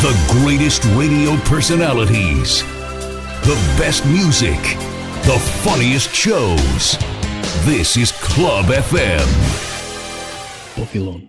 The greatest radio personalities, the best music, the funniest shows. This is Club FM. Pofilon.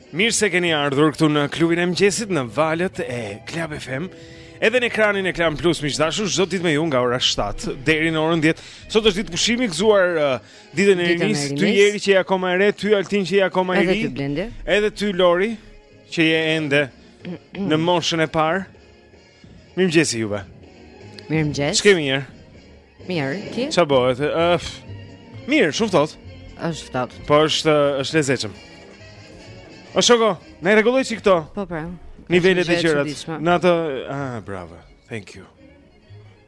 Mirë se keni ardhur këtu në klubin e mëngjesit në valët e Club FM. Edhe në ekranin e Klan Plus miq të dashur, çdo ditë me ju nga ora 7 deri në orën 10. Sot është ditë pushimi, gëzuar uh, ditën e rinisë, ty Jeri që je akoma e re, ty Altin që je akoma i ri. Edhe ty Blendi. Edhe ty Lori që je ende në moshën e parë. Mirëmëngjesi juve Mirëmëngjes Ç'ke mirë Mirë, ti? Ça bëhet? Uh, mirë, shumë ftohtë është ftohtë Po është, është lezetshëm O shoko, na i rregullo çik këto Po pra Nivelet e gjërat Në atë... Ah, bravo, thank you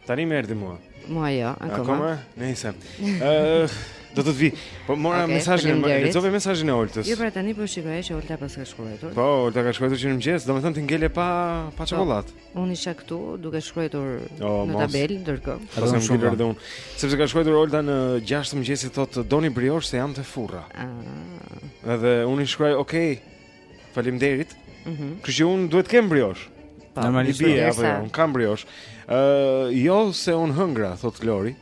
Tani më erdhi mua. Mua jo, akoma. Akoma, nëse. Ëh, do të të vijë. Po mora okay, mesazhin, lexove mesazhin e Oltës. Jo, pra tani po shikoj që Olta paska shkruar. Po, Olta ka shkruar që në mëngjes, domethënë ti ngele pa pa po, çokollatën. Po, unë isha këtu duke shkruar oh, në tabelë ndërkohë. Po jam shumë lart unë. Sepse ka shkruar Olta në 6 të mëngjesit thotë doni briosh se jam te furra. Ah. Edhe unë i shkruaj, "Ok, Faleminderit. Mhm. Mm Kështu që unë duhet të kem briosh. Po, normalisht bie apo jo, unë kam briosh. Ë, uh, jo se unë hëngra, thotë Lori.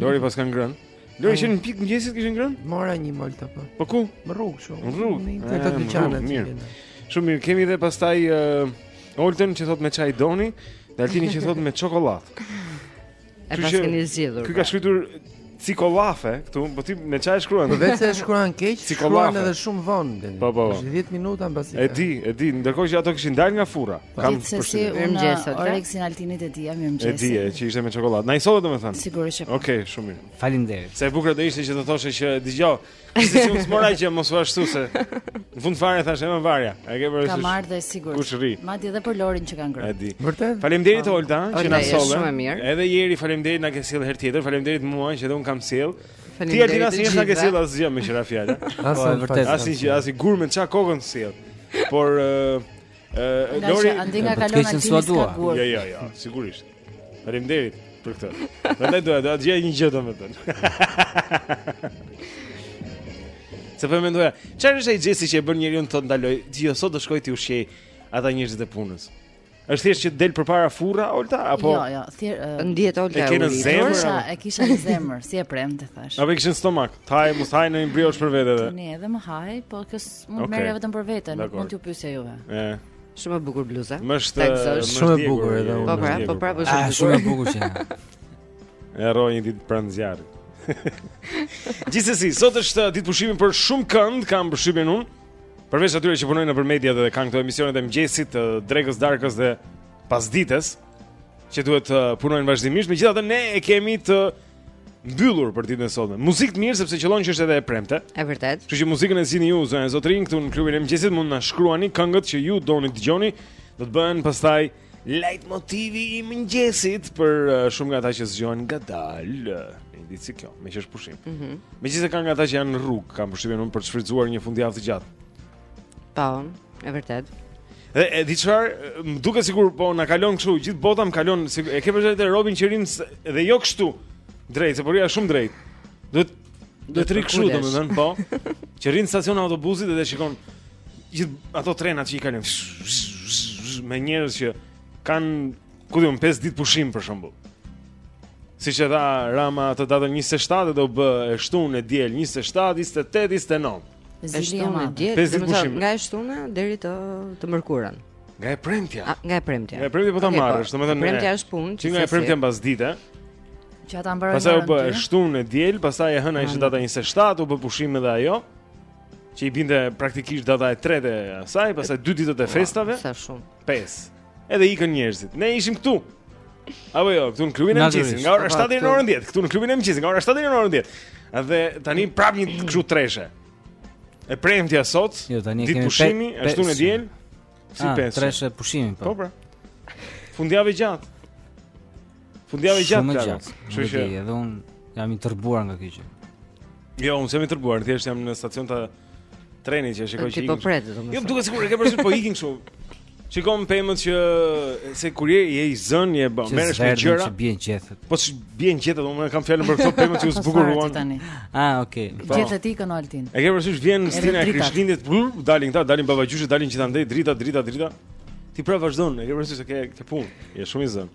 Lori paska ngrënë. Lori që në pikë mëngjesit kishe ngrënë? Mora një mollë po. Po ku? Në rrugë kështu. Në rrugë. Në këto dyqane. Mirë. Shumë mirë. Kemi edhe pastaj uh, Oltën që thotë me çaj doni, dhe Altini që thotë me çokollatë. E Kështu që, paskeni zgjidhur. Ky pra. ka shkruar cikollafe këtu, po ti me çfarë e shkruan? Po vetë se e shkruan keq, Cikollafe. edhe shumë vonë. Blendi. Po, po, po. Është 10 minuta mbasi. E di, e di, ndërkohë që ato kishin dalë nga furra. Kam Gjithsesi përshtypjen. unë Mirëmëngjes, Olta. oreksin Altinit e dija E mirëmëngjes. di, e, që ishte me çokoladë. Na i solle domethënë. Sigurisht që po. Okej, shumë mirë. Faleminderit. Sa e bukur do ishte që të thoshe që dëgjoj, Si shumë s'mora që mos vash ashtu se në fund fare thashë më varja. A ke parasysh? Ka marrë dhe sigurisht. Kush rri? Madje edhe për Lorin që ka ngrënë. E di. Vërtet. Faleminderit po. Olta që na solle. Shumë mirë. Edhe Jeri faleminderit na ke sjellë herë tjetër. Faleminderit mua që edhe unë kam sjellë. Ti Erdi s'na ke sjellë nuk ke sjellë asgjë me qira fjalë. Asgjë po, vërtet. Asgjë, asgjë zhurmë çan kokën sjell. Por Lori, a ndin nga kalon Altini s'ka bukur. Jo, jo, jo, sigurisht. Faleminderit për këtë. Prandaj do të gjej një gjë domethënë. Se po mendoja, çfarë është ai gjesti që e bën njeriu të ndaloj? Ti jo sot do shkoj t'i ushqej ata njerëzit e punës. Është thjesht që del përpara furra Olta apo Jo, jo, thjesht uh, ndihet Olta. E ke në zemër? Se e kisha në zemër, si e premte thashë. Apo e kishe në stomak, the mos ha unë një briosh për vete. Tani edhe më hahej, po kjo Mund okay. merrja vetëm për veten, nuk mund t'ju pyesja juve. Ëh. Shumë e bukur bluza. Më është shumë e bukur edhe unë. Po pra, po pra, po ah, shumë e bukur që. Harroj një ditë pranë zjarrit. Gjithsesi, sot është ditë pushimi për shumë kënd, kam përshtypjen unë. Përveç atyre që punojnë nëpër media dhe kanë këto emisionet e mëngjesit, drekës, darkës dhe pasdites, që duhet të punojnë vazhdimisht, megjithatë ne e kemi të mbyllur për ditën e sotme. Muzikë të mirë sepse qëllon që është edhe e premte. E vërtet. Kështu që muzikën e zgjidhni ju zonja zotërinj këtu në klubin e mëngjesit mund na shkruani këngët që ju doni të dëgjoni, do të bëhen pastaj lajtmotivi i mëngjesit për uh, shumë nga ata që zgjohen ngadal. Një ditë si kjo, meqë është pushim. Mhm. Mm Megjithëse ka nga ata që janë në rrugë, kam përshtypjen unë për të shfrytzuar një fundjavë të gjatë. Po, e vërtet. Dhe e di çfarë, më duket sikur po na kalon kështu, gjithë bota më kalon, si, e ke parasysh robin që rri dhe jo kështu. Drejt, se po rrija shumë drejt. Duhet të rri kështu domethënë, po. Që rri në stacion autobusit dhe shikon gjithë ato trenat që i kalojnë me njerëz që kanë Ku di un 5 ditë pushim për shembull. Siç e dha Rama atë datën 27 do bë e shtunë e diel 27, 28, 29. E shtunë e diel, do të thotë nga e shtunë deri te e mërkura. Nga e premtja. A, nga e premtja. Nga e premtja po ta okay, po. marrësh, domethënë. Premtja është punë, që nga e premtja mbas dite. Që ata mbarojnë. Pastaj u bë e shtunë e diel, pastaj e hëna ishte data 27, u bë pushim edhe ajo që i binte praktikisht data e tretë e asaj, pastaj dy ditët e festave. Sa shumë. 5. Edhe ikën njerëzit. Ne ishim këtu. Apo jo, këtu në klubin e mëngjesit, nga ora 7 deri në orën 10, këtu në klubin e mëngjesit, nga ora 7 deri në orën 10. Dhe tani prap një kështu treshe. E premtja sot, jo, tani ditë pushimi, e shtunë e diel. Si ah, po. Treshe pushimi, po. Po pra. Fundjavë gjatë. Fundjavë gjatë. Shumë gjatë. Kështu që edhe un jam i tërbuar nga kjo gjë. Jo, nuk jam i tërbuar, thjesht jam në stacion të trenit që shikoj që. Ti po pret, domethënë. Jo, duket sikur e ke parasysh po ikin kështu. Shikon pemët që se kur je je i zën, je bën, merresh me gjëra. Që s'bien gjethet. Po ç's'bien gjethet, unë kam fjalën për këto pemët që u zbukuruan. Ah, okay. Po. Gjethet ikën Altin. E ke parasysh vjen stina e Krishtlindit, dalin këta, dalin babagjyshit, dalin gjithandej drita, drita, drita. Ti pra vazhdon, e ke parasysh se ke këtë punë. Je shumë i zën.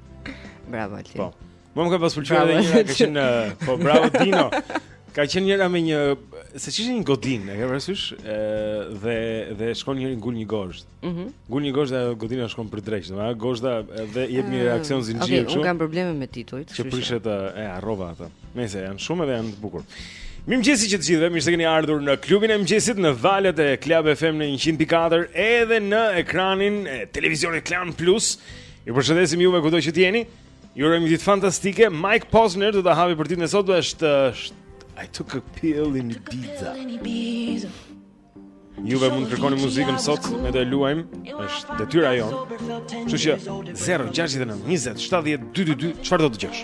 Bravo Altin. Po. Më ka pas pëlqyer edhe njëra ka qenë po bravo Dino. Ka qenë njëra me një seç ishte një godinë, e ke parasysh? Ë dhe dhe shkon njëri ngul një gozhd. Mhm. Mm ngul një gozhd dhe godina shkon për drejt, domethënë gozhda dhe jep një ah, reaksion zinxhir kështu. Okej, okay, un kam probleme me titujt, kështu që. Që prishet e harrova atë. Nejse janë shumë dhe janë të bukur. Mirëmëngjesi që të gjithëve, mirë se keni ardhur në klubin e mëngjesit në valët e Club FM në 104 edhe në ekranin e televizionit Klan Plus. Ju përshëndesim juve kudo që të jeni. Ju urojmë ditë fantastike. Mike Posner do ta hapi për ditën e sotme është I took a pill in Ibiza. Ju vetë mund të kërkoni muzikën sot, ne do e luajmë. Është detyra jonë. Kështu që 069 20 70 222, çfarë do të dëgjosh?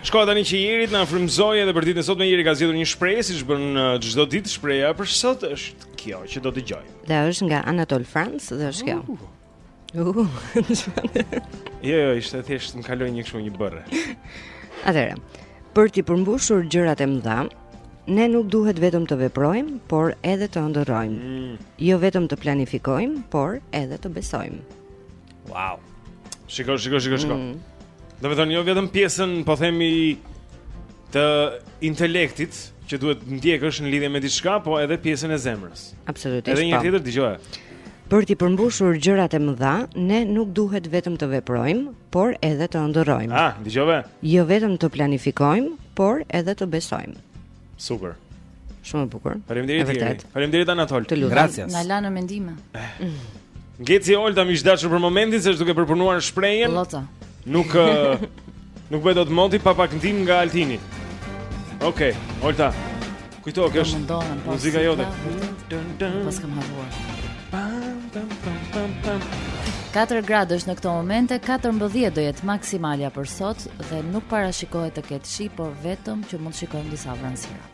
Shkojmë tani që Jeri të na frymëzojë edhe për ditën e sotme Jeri ka zgjedhur një shprehje siç bën uh, çdo ditë shprehja për sot është kjo që do dëgjojmë. Dhe është nga Anatol France dhe është kjo. Uh. Uh, jo, jo, ishte thjesht më kaloi një kështu një bërre. Atëherë, për të përmbushur gjërat e mëdha, ne nuk duhet vetëm të veprojmë, por edhe të ëndërrojmë. Mm. Jo vetëm të planifikojmë, por edhe të besojmë. Wow. Shiko, shiko, shiko, shiko. Mm. Domethënë jo vetëm pjesën, po themi të intelektit që duhet ndjekësh në lidhje me diçka, po edhe pjesën e zemrës. Absolutisht. Edhe një herë tjetër dëgjoje. Për të përmbushur gjërat e mëdha, ne nuk duhet vetëm të veprojmë, por edhe të ëndërrojmë. Ah, dëgjove. Jo vetëm të planifikojmë, por edhe të besojmë. Super. Shumë e bukur. Faleminderit. Vërtet. Faleminderit Anatol. Të lutem. Gracias. Na lanë mendime. Ngeci Olta miq të dashur për momentin se është duke përpunuar shprehjen. Lota. Nuk nuk bëhet dot moti pa pak ndihmë nga Altini. Okej, okay, Olta. Kujto, kjo është muzika jote. Mos kam harruar. Pam pam pam pam pam. 4 gradë është në këto momente, 14 do jetë maksimalja për sot dhe nuk parashikohet të ketë shi, por vetëm që mund të shikojmë disa vranësira.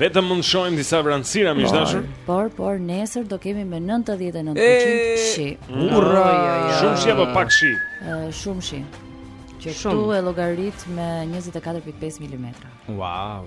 Vetëm mund të shohim disa vranësira miq të dashur. Por por nesër do kemi me 99% shi. Urra! Shumë shi apo pak shi? Shumë shi. Që këtu e llogarit me 24.5 mm. Wow!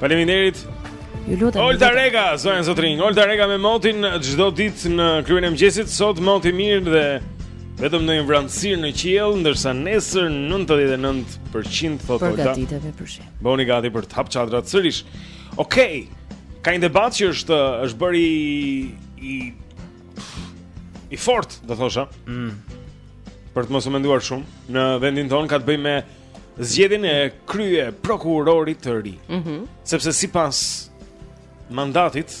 Faleminderit. Ju lutem. Olta Rega, zonja e zotërinj. Olta Rega me motin çdo ditë në Klubin e mëngjesit. Sot moti i mirë dhe vetëm ndonjë vranësirë në qiell, ndërsa nesër 99% thotë Olta. Përgatituni për shi. Bëhuni gati për të hap çadrat sërish. Okej. Okay. Ka një debat që është është bërë i i i fort, do thosha. Mm. Për të mos u menduar shumë, në vendin tonë ka të bëjë me zgjedhjen e kryeprokurorit të ri. Mhm. Mm Sepse sipas mandatit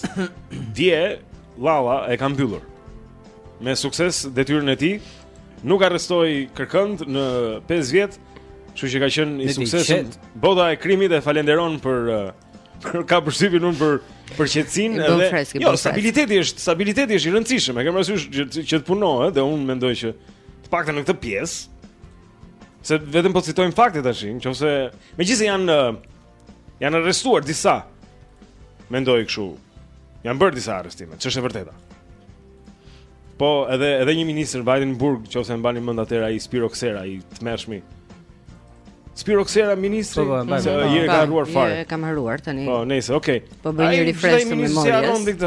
dje Llalla e ka mbyllur me sukses detyrën e tij. Nuk arrestoi kërkënd në 5 vjet, kështu që ka qenë i suksesshëm. Bota e krimit e falenderon për për kam përshtypjen unë për për qetësinë edhe freski, jo stabiliteti është stabiliteti është i rëndësishëm e ke parasysh që, që të punohet dhe unë mendoj që të paktën në këtë pjesë Se vetëm po citojmë fakte tash, nejse megjithëse janë janë arrestuar disa. Mendoj kështu. Janë bërë disa arrestime, ç'është e vërteta. Po, edhe edhe një ministër vajti në burg, nëse e mbani mend atëherë ai Spiro Ksera, i tmerrshmi. Spiro Ksera ministri, po, po, se i kam harruar fare. E kam harruar tani. Po, nejse, okay. Po bëj një refresh të memories.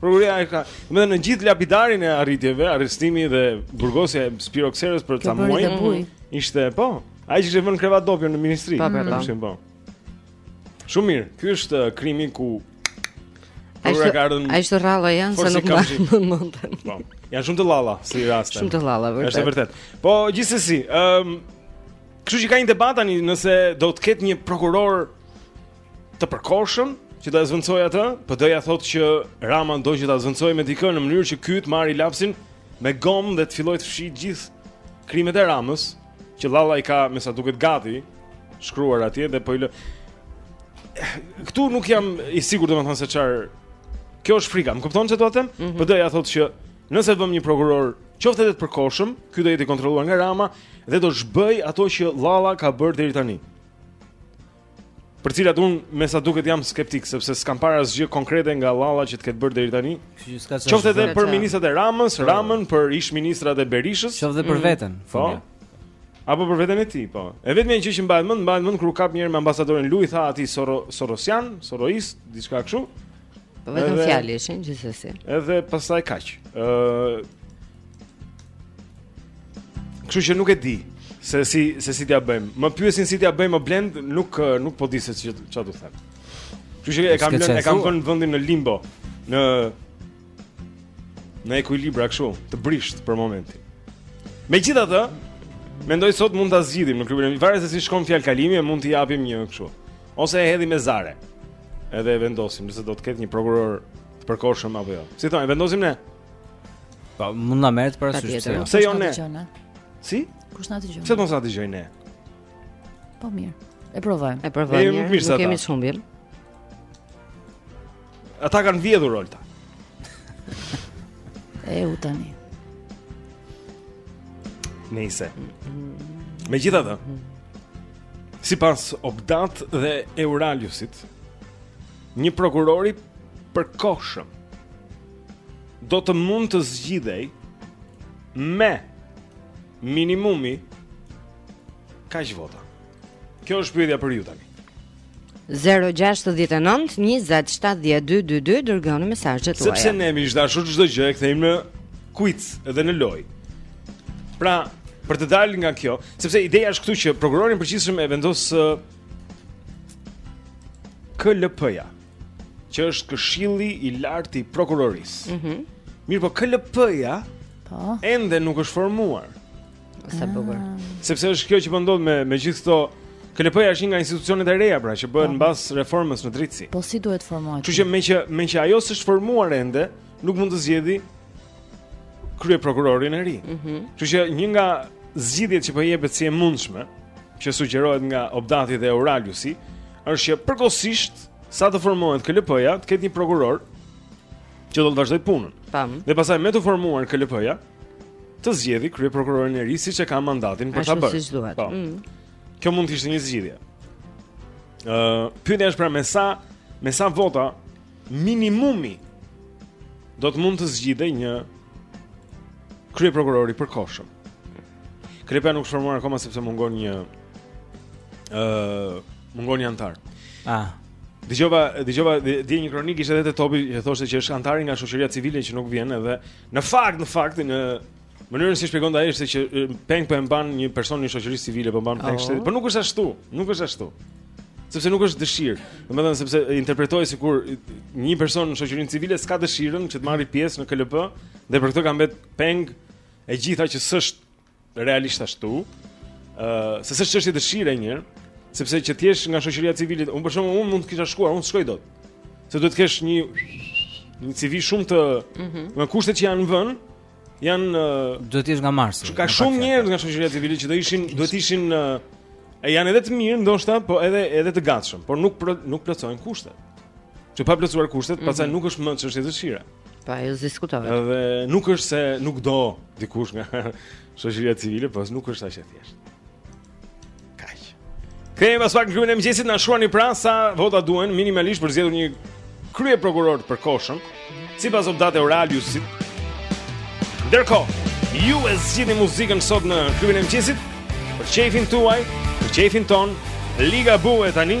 Prokuroria e ka, do në gjithë lapidarin e arritjeve, arrestimi dhe burgosja e Spiro Kserës për ca muaj. Ishte po, ai që ishte vënë krevat dopjo në ministri, po, po, po. po. Shumë mirë. Ky është uh, krimi ku Ai është Llalla janë se nuk më mund. Po. Janë shumë të llalla si raste. Shumë të llalla vërtet. Është vërtet. Po gjithsesi, ëm um, Kështu që ka një debat tani nëse do të ketë një prokuror të përkohshëm që do të zvendçojë atë, PD-ja thotë që Rama do që ta zvendçojë me dikënd në mënyrë që ky të marrë lapsin me gomë dhe të fillojë të fshijë gjithë krimet e Ramës, që Llalla i ka me sa duket gati shkruar atje dhe po i lë. Këtu nuk jam i sigurt domethënë se çfarë kjo është frika. Më kupton çfarë do të them? Mm -hmm. PD-ja thotë që nëse vëmë një prokuror qoftë edhe të përkohshëm, ky do jetë i kontrolluar nga Rama dhe do zhbëjë ato që Llalla ka bërë deri tani. Për cilat unë me sa duket jam skeptik sepse s'kam parë asgjë konkrete nga Llalla që të ketë bërë deri tani. Qoftë edhe për ministrat e Ramës, po. Ramën për ish-ministrat e Berishës. Qoftë edhe për mm. veten. Po. Apo për veten e tij, po. E vetmja gjë që mbahet mend, mbahet mend kur u kap njëherë me ambasadorin Lu i tha atij Soro, Sorosian, Soroist, diçka kështu. Po vetëm fjalë ishin gjithsesi. Edhe pastaj kaq. Ëh, Kështu që nuk e di se si se si t'ia bëjmë. Më pyesin si t'ia bëjmë Blend, nuk nuk po e di se ç'a do të them. Kështu që e kam lënë, e kam vënë vendin në limbo, në në ekuilibra kështu, të brishtë për momentin. Megjithatë, mendoj sot mund ta zgjidhim në klubin, ne mi. Varet se si shkon fjalëkalimi, e mund t'i japim një kështu. Ose e hedhim me zare. Edhe e vendosim nëse do të ketë një prokuror të përkohshëm apo jo. Si thoni, vendosim ne. Po mund na merret parasysh. Jo. Pse jo ne? Si? Kush na dëgjon? Pse mos na dëgjojnë ne? Po mirë. E provojmë. E provojmë. Ne kemi shumbir. Ata kanë vjedhur Olta. e u tani. Nëse. Megjithatë, sipas OPDAT dhe EURALIUS-it, një prokuror i përkohshëm do të mund të zgjidhej me minimumi kaq vota. Kjo është pyetja për ju tani. 0-6-19-27-12-22 Dërgoni mesazhet tuaja Sepse ne miq të dashur çdo gjë e kthejmë në kuiz edhe në lojë Pra, për të dalë nga kjo Sepse ideja është këtu që prokurorin e përgjithshëm e vendos KLP-ja që është Këshilli i Lartë i Prokurorisë. Mhm. Mm Mirëpo KLP-ja po. ende nuk është formuar. Sa bukur. Ah. Sepse është kjo që po ndodh me me gjithë këto KLP-ja është një nga institucionet e reja pra që bëhen po. mbas reformës në drejtësi. Po si duhet formohet? Kështu që meqë meqë ajo s'është formuar ende, nuk mund të zgjedhi kryeprokurorin e ri. Ëh. Mm -hmm. Kështu që një nga zgjidhjet që po jepet si e mundshme, që sugjerohet nga OPDAT-i dhe Euraliusi, është që përkohësisht sa të formohet KLP-ja, të ketë një prokuror që do të vazhdojë punën. Tam. Dhe pastaj me t'u formuar KLP-ja, të zgjedhi kryeprokurorin e ri siç e ka mandatin për ta bërë. Ashtu siç duhet. Po. Mm. Kjo mund të ishte një zgjidhje. Ëh, uh, pyetja është pra me sa me sa vota minimumi do të mund të zgjidhej një kryeprokuror i përkohshëm. KLP-ja nuk është formuar akoma sepse mungon një ë uh, mungon një anëtar. Ah. Dëgjova, dëgjova dje një kronikë ishte edhe te Topi që thoshte që është anëtari nga shoqëria civile që nuk vjen edhe në fakt, në fakt në Mënyrën si shpjegon ai është se peng po e mban një person në shoqëri civile, po mban peng oh. shtetit. Po nuk është ashtu, nuk është ashtu. Sepse nuk është dëshirë. Domethënë sepse interpretohej sikur një person në shoqërinë civile s'ka dëshirën që të marrë pjesë në KLP dhe për këtë ka mbet peng e gjitha që s'është realisht ashtu. Ëh, uh, se s'është çështje dëshire njëherë, sepse që të jesh nga shoqëria civile, unë për shkakun unë mund të kisha shkuar, unë s'shkoj dot. Se duhet të kesh një një CV shumë të mm -hmm. me kushtet që janë vënë, Janë duhet të jesh nga Marsi. Ka shumë njerëz nga shoqëria civile që do ishin, do të ishin e janë edhe të mirë ndoshta, po edhe edhe të gatshëm, por nuk pro, nuk plotësojnë kushtet. Që pa plotësuar kushtet, mm -hmm. pastaj nuk është më çështje dëshire. Po ajo diskutohet. Edhe nuk është se nuk do dikush nga shoqëria civile, po nuk është aq e thjeshtë. Kaq. Kthehemi pas pak në Klubin e Mëngjesit na shkruani pra sa vota duhen minimalisht për zgjedhur një kryeprokuror të përkohshëm sipas OPDAT e Euraliusit. Ndërkohë, ju e zgjidhni muzikën sot në Klubin e Mëngjesit për qejfin tuaj, për qejfin tonë, Ligabue tani.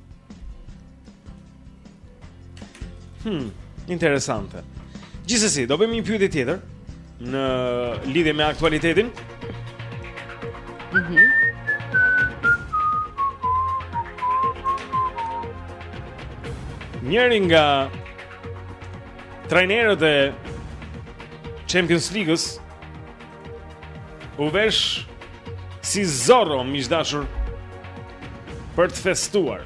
Hmm, interesante. Gjithsesi, do bëjmë një pyetje tjetër në lidhje me aktualitetin. Mhm. Mm Njëri nga trajnerët e Champions League-s U vesh si zorro miqdashur për të festuar.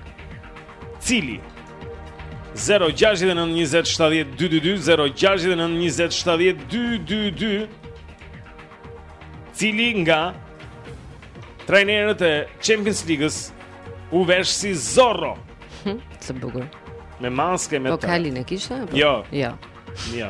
Cili 0692070222 0692070222 Cili nga trajnerët e Champions League-s u vesh si zorro? Hm, të bukur. Me maske me. Po kalin e kishte apo? Jo. Jo. Jo.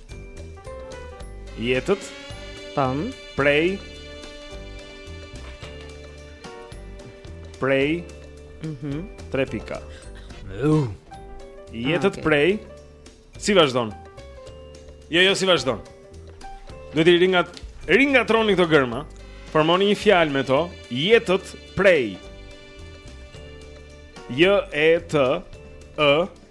Jetët Po Prej Prej Mhm. Mm Tre pika. Uh. Jetët ah, okay. prej si vazhdon? Jo, jo si vazhdon. Duhet t'i ringat ringatërroni këto gërma. Formoni një fjalë me to. Jetët prej. J E T E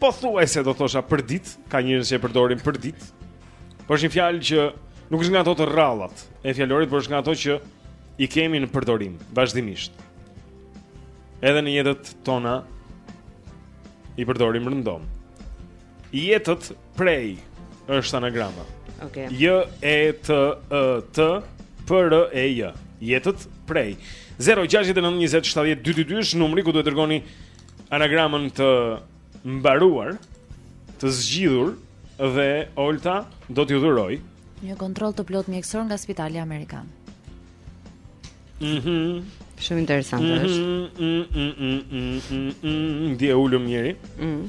Pothuajse do thosha për ditë, ka njerëz që e përdorin për ditë. Por është një fjalë që nuk është nga ato të rrallat e fjalorit, por është nga ato që i kemi në përdorim vazhdimisht. Edhe në jetët tona i përdorim rëndom. Jetët prej është anagrama. Okej. Okay. J E T E T P R E J. Jetët prej. 069 20 70 222 është numri ku duhet të dërgoni anagramën të mbaruar, të zgjidhur dhe Olta do t'ju dhurojë një kontroll të plotë mjekësor nga Spitali Amerikan. Mhm. Mm Shumë interesante mm -hmm, është. Mhm. Mm mm mm mm mm. Dhe ulëm njëri. Mhm.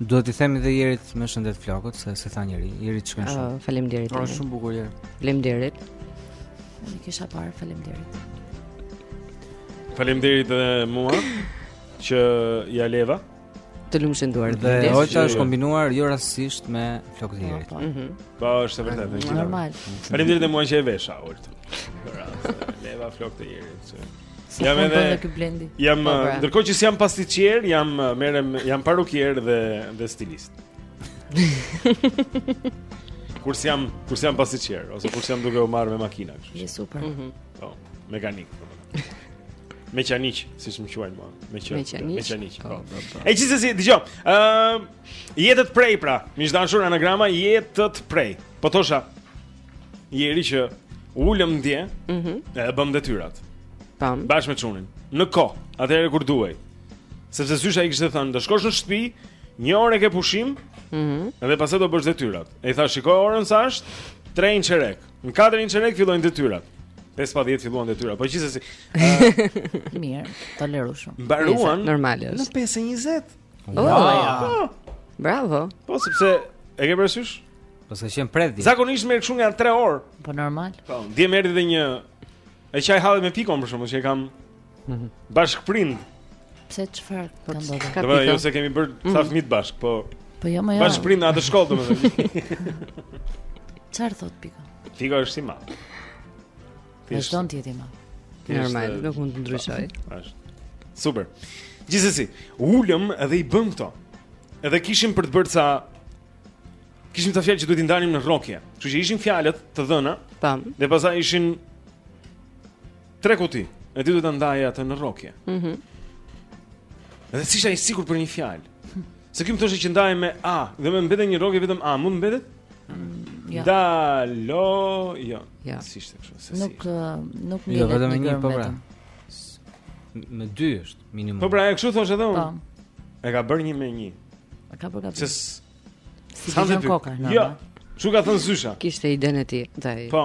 Duhet t'i themi dhe Jerit me shëndet flokët, se se tha njeri, Jerit shkojnë shumë. Uh, faleminderit. shumë bukur Jeri. Faleminderit. Unë i kisha parë, faleminderit. Faleminderit edhe mua që ia leva. Të lumshin duart. Dhe Olta është kombinuar jo rastësisht me flokët e Po, po. Mhm. po është e vërtetë, është normal. Faleminderit mua që e vesha Olta. Leva flokët e Jerit. Jam edhe unë ky Blendi. Jam po, pra. ndërkohë që jam pastiçier, jam merrem, jam parukier dhe dhe stilist. Kur jam, kur jam pastiçier ose kur jam duke u marrë me makina kështu. Je super. Mhm. Mm po, mekanik. Po. Mekaniq, siç më quajnë më. Mekaniq. Mekaniq. Po, po, po. E çisë si, dëgjoj. Ëm, uh, jetët prej pra. Miq të dashur anagrama jetët prej. Po thosha. Jeri që ulëm ndje, mhm, mm e bëm detyrat. Tam. Bashkë me çunin. Në kohë, atëherë kur duhej. Sepse zysha i kishte thënë, "Do shkosh në shtëpi, një orë ke pushim, ëh, mm -hmm. dhe pastaj do bësh detyrat." Ai tha, "Shikoj orën sa është, 3 e çerek. Në 4 e çerek fillojnë detyrat." 5:10 filluan detyrat. Po gjithsesi, uh, mirë, tolerueshëm. Mbaruan normale është. Në 5:20. Wow. wow. Bravo. Po sepse e ke parasysh? Po se qen pret di. Zakonisht merr kështu nga 3 orë. Po normal. Po, dje më erdhi edhe një e qaj hallet me Pikon për shkakun që e kam Mhm. Bashkëprind. Pse çfarë po, ka ndodhur? Do të thotë se kemi bërë mm. s'ka fëmijë bashk, po. Po jo, më jo. Bashkëprind në atë shkollë domethënë. Çfarë thotë Piko? Piko është i madh. Vazhdon të jetë i madh. Normal, nuk mund të ndryshoj. Është. Super. Gjithsesi, u ulëm edhe i bëmë këto. Edhe kishim për të bërë ca kishim ca fjalë që duhet t'i ndanim në rrokje. Kështu që ishin fjalët të dhëna. Tam. Dhe pastaj ishin Tre kuti. E ti duhet ta ndaje atë në rrokje. Mhm. Mm Dhe s'isha i sigurt për një fjalë. Se këtu më thoshte që ndaje me A, dhe më mbetet një rrokje vetëm A, mund të mbetet? Mm, ja. Ndalo, jo. Ja. Si ishte kështu, se si. Nuk nuk më jo, vetëm një po pra. Me dy është minimum. Po pra, e kështu thosha edhe unë. Po. E ka bërë një me një. E ka bërë gati. Se si kokën kokën. Jo. Ç'u ka thënë zysha? Kishte idenë e tij, ndaj. Po.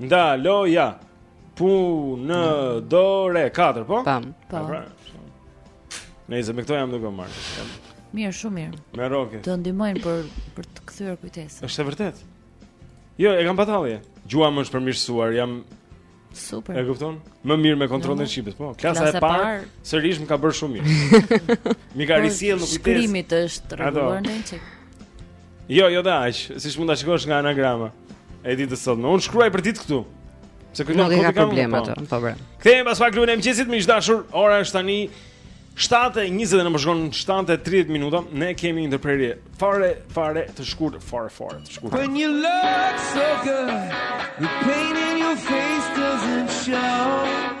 Ndaloja. Pu në to re 4, po? Tam. Po. Pra, me këto jam duke u marrë. Mirë, shumë mirë. Me rrokje. Të ndihmojnë për për të kthyer kujtesën. Është e vërtetë. Jo, e kam patallje. Gjuha më është përmirësuar, jam Super. E kupton? Më mirë me kontrollin e shqipes, po. Klasa e parë sërish më ka bërë shumë mirë. M'i ka po, risjellë në kujtesë. Shkrimi t'është rregulluar ndonjë çik. Jo, jo dhe aq, siç mund ta shikosh nga anagrama e ditës së sotme. Unë shkruaj përditë këtu. Se këtu nuk ka problem atë, po bre. Kthehemi pas pak në Klubin e Mëngjesit, miq të dashur. Ora është tani 7:20 po na shkon 7:30 minuta. Ne kemi një ndërprerje fare fare të shkurtër, fare fare të shkurtër. When you look so good, the pain in your face doesn't show.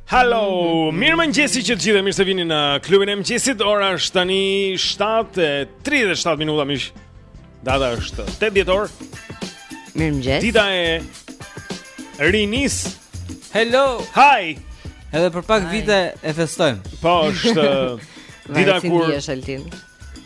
Hello, mirëmëngjesi që të gjithë e mirë se vini në klubin e mëngjesit. Ora është tani 7.37 minuta miq Data është 8 dhjetor Mirëmëngjesi Dita e rinisë Hello Hi Edhe për pak Hi. vite e festojmë Po është dita kur Altini ndi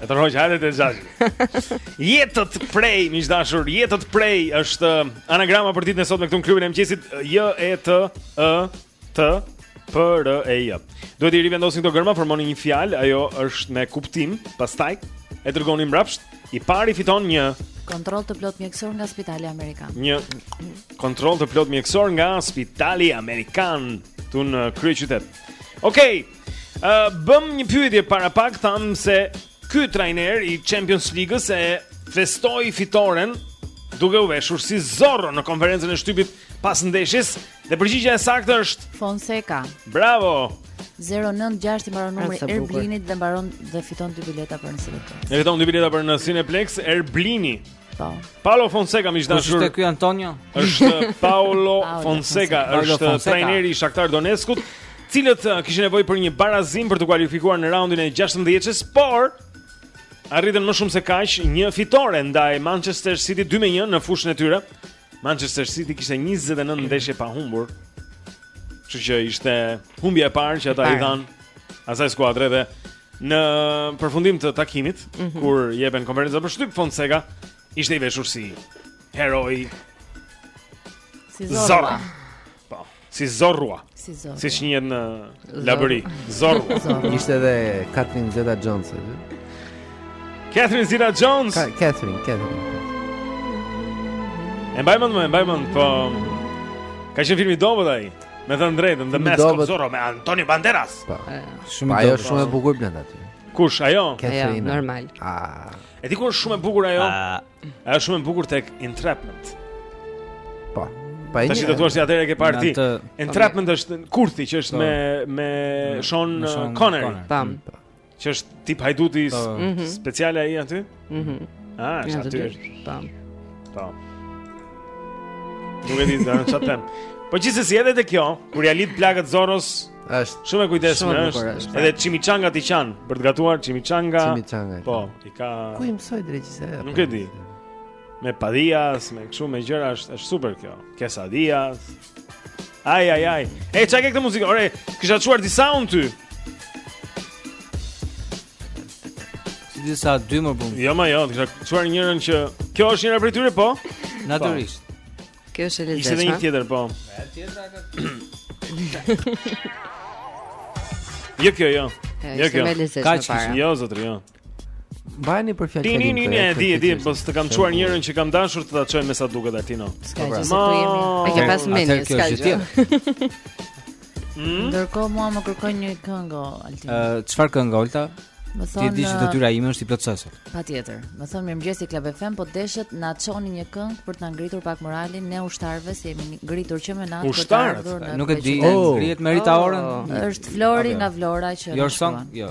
E të rrojë, hajde të zhajë Jetët prej, miq të dashur Jetët prej është uh, anagrama për ditën e sotme këtu në klubin e mëngjesit J, E, T, E, T, P, R, E, J Duhet t'i rivendosni këto gërma, formoni një fjalë Ajo është me kuptim, pastaj E dërgoni mbrapsht I pari fiton një Kontroll të plotë mjekësor nga spitali Amerikan Një kontroll të plotë mjekësor nga spitali Amerikan Këtu në kryeqytet Okej okay. Uh, bëmë një pyetje para pak thamë se ky trajner i Champions League-s e festoi fitoren duke u veshur si Zorro në konferencën e shtypit pas ndeshjes dhe përgjigja e saktë është Fonseca. Bravo. 096 i mbaron numri Erblinit dhe mbaron dhe fiton dy bileta për në Cineplex. Fiton dy bileta për në Cineplex Erblini. Po. Paolo Fonseca miq të dashur. Kush është ky Antonio? Është Paolo Fonseca, është trajneri i Shakhtar Donetskut, të cilët uh, kishin nevojë për një barazim për t'u kualifikuar në raundin e 16-s, por arritën më shumë se kaq një fitore ndaj Manchester City 2-1 në fushën e tyre. Manchester City kishte 29 ndeshje pa humbur. Kështu që ishte humbja e parë që ata i dhanë asaj skuadre dhe Në përfundim të takimit, mm -hmm. kur jepej konferenca për shtyp Fonseca, ishte i veshur si heroi. Si Zorro. Po, si Zorrua. Si Zorrua. Siç njihet në Labëri, Zorrua. Ishte edhe Catherine Zeta Jones, e di? Catherine Zeta Jones. Ka Catherine, Catherine. E mbaj mend, e mbaj mend, po... Ka qenë film i dobët ai. Me thënë të drejtën, The Mask of Zorro me Antonio Banderas. Po. Shumë ajo është shumë e bukur Blend aty. Kush ajo? Ajo normal. Ah. E di ku është shumë e bukur ajo? Ah. Ajo është shumë e bukur tek Entrapment. Po. Pa i. Tash do të thuash ti a e ke parë ti. Entrapment është kurthi që është me me Sean Connery. Tamam. Që është tip hajduti uh. Po. Mhm. speciale ai aty? Mhm. Mm ah, është aty. Tam. Tam. Nuk e di se çfarë them. Po gjithsesi edhe te kjo, kur ia lidh plagët Zorros, është shumë e kujdesshme është. është. Edhe chimichanga t'i qan për të gatuar chimichanga. Chimichanga. Po, i ka Ku i mësoi drejtësi? Nuk e di. Me padias, me kështu me gjëra është është super kjo. Quesadillas. Ai ai ai. E çka ke këtë muzikë? Ore, kisha çuar disa unë ty. Si disa dy më bum. Jo, më jo, kisha çuar njërin që kjo është njëra prej tyre, po? Natyrisht. Kjo është e lezetshme. Ishte edhe një tjetër, po. Ja, tjetra ka. Jo kjo, jo. Jo kjo. Ka çfarë? Jo, zotri, jo. Mbajeni për fjalë tani. Tini një e di e di, po të kam çuar njërin që kam dashur të ta çoj me sa duket Altino. S'ka gjë se tu jemi. A ke pas mendje s'ka gjë? Hmm? Ndërkohë mua më kërkojnë një këngë Altino. Ë, çfarë këngë Olta? Më thonë, ti di që detyra ime është t'i plotësoj. Patjetër. Më thonë mirëmëngjesi Club FM, po deshët na çoni një këngë për të na ngritur pak moralin ne ushtarëve se jemi ngritur që me natë për të ardhur. Nuk e di, oh. ngrihet me Rita Orën. Oh. Është Flori nga Vlora që. Jo, jo.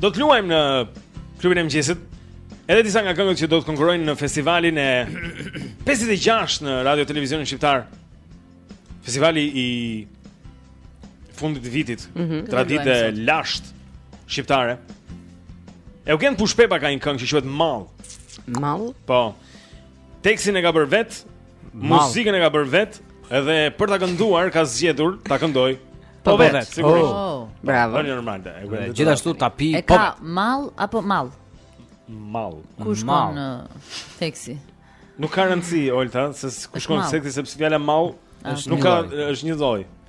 Do të luajmë në klubin e mëngjesit. Edhe disa nga këngët që do të konkurrojnë në festivalin e 56 në Radio Televizionin Shqiptar. Festivali i fundit të vitit, mm -hmm, traditë e lashtë shqiptare. Eugen Bushpepa ka një këngë që quhet Mall. Mall? Po. Teksin e ka bërë vet, muzikën e ka bërë vet, edhe për ta kënduar ka zgjedhur ta këndoj po, po vet, sigurisht. Oh, bravo. Është normale. Gjithashtu tani. E po ka mall apo mall? Mall. Ku shkon teksi? Nuk ka rëndësi, Olta, se ku shkon teksi sepse fjala mall nuk ka është njëlloj.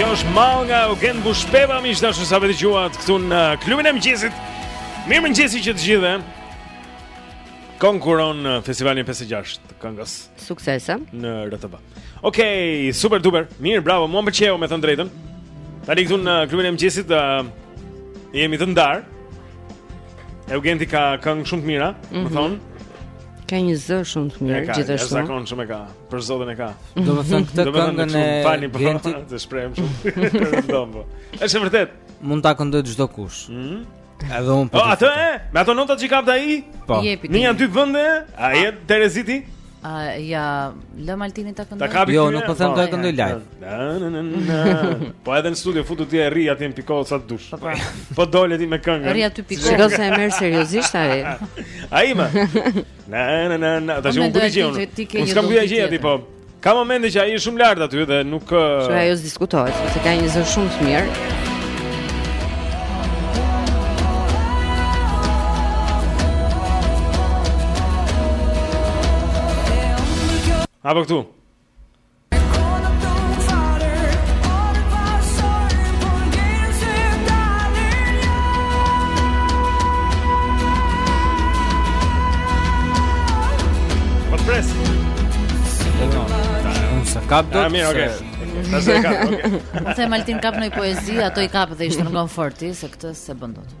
Kjo është Mall nga Eugen Bushpepa Miq të dashur sapo e dëgjuat këtu në klubin e mëngjesit Mirëmëngjesi të gjithëve Konkurron në festivalin 56 të këngës Suksese Në RTV Okej, okay, super duper Mirë, bravo, mua më pëlqeu me thënë drejtën Tani këtu në klubin e mëngjesit uh, Jemi të ndarë Eugenti ka këngë shumë të mira mm -hmm. Më mhm. thonë Ka një zë shumë të mirë gjithashtu. Është zakon shumë e ka. Për zotin e ka. Mhm. Do të thënë këtë këngën e Fani po. Të shprehem shumë. Është ndombo. Është vërtet. Mund ta këndoj çdo kush. Ëh. Mhm. Edhe un po. Oh, atë e? Me ato notat që kap ai? Po. Në janë dy vende, ai e Tereziti. A ja, lëm Altinin ta këndoj. Jo, nuk po them do të këndoj live. Na na na na. Po edhe në studio futu ti e rri atje në pikol sa të dush. Po, pra. po dole ti me këngën. Rri aty pikol. Shiko se e merr seriozisht ai. Ai më. Na na na na. Tash po, unë po dëgjoj. Unë s'kam bëj gjë aty po. Ka momente që ai është shumë lart aty dhe nuk Që ajo s'diskutohet, sepse ka një zë shumë të mirë. Apo këtu. kap do. Ah, mirë, okay. Tash e kap, okay. Unë them Altin kap ndonjë poezi, ato i kap dhe i ke në komfort se këtë se bën dot.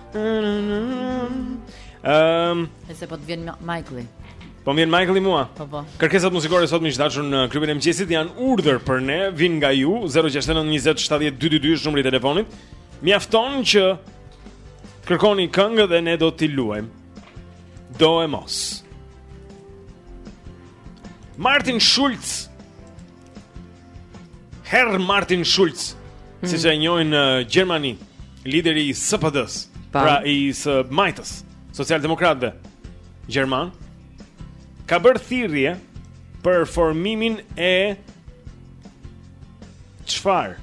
Ehm, se po të vjen Michael. Po vjen Michaeli mua. Po po. Kërkesat muzikore sot miq të dashur në klubin e mëngjesit janë urdhër për ne, vijnë nga ju 069 20 70 222 është numri i telefonit. Mjafton që të kërkoni këngë dhe ne do t'i luajmë. Do e mos. Martin Schulz Herr Martin Schulz, mm. siç e njohin në Gjermani, lideri i SPD-s, pra i së majtës, socialdemokratëve gjermanë, ka bërë thirrje për formimin e çfarë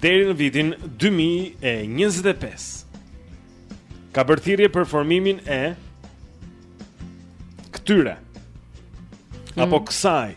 deri në vitin 2025. Ka bërë thirrje për formimin e këtyre mm. apo kësaj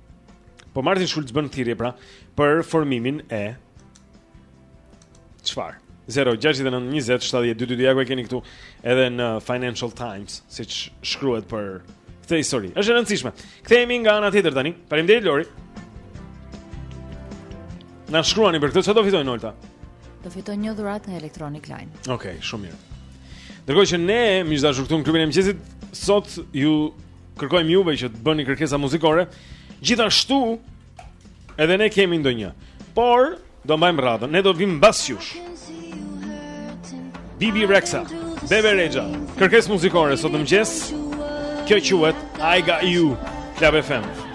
Po Martin Schulz bën thirrje pra për formimin e çfarë? 069 20 70 222 ja ku e keni këtu edhe në Financial Times siç shkruhet për këtë histori. Është e rëndësishme. Kthehemi nga ana tjetër tani. Faleminderit Lori. Na shkruani për këtë çfarë do fitojnë Olta? Do fitojnë një dhuratë nga Electronic Line. Okej, okay, shumë mirë. Ndërkohë që ne, miq të dashur këtu në klubin e mëngjesit, sot ju kërkojmë juve që të bëni kërkesa muzikore. Gjithashtu edhe ne kemi ndonjë. Por do mbajmë radhën. Ne do vijmë mbas jush. Bibi Rexa, Bebe Rexha. Kërkesë muzikore sot në mëngjes. Kjo quhet I Got You. Club FM.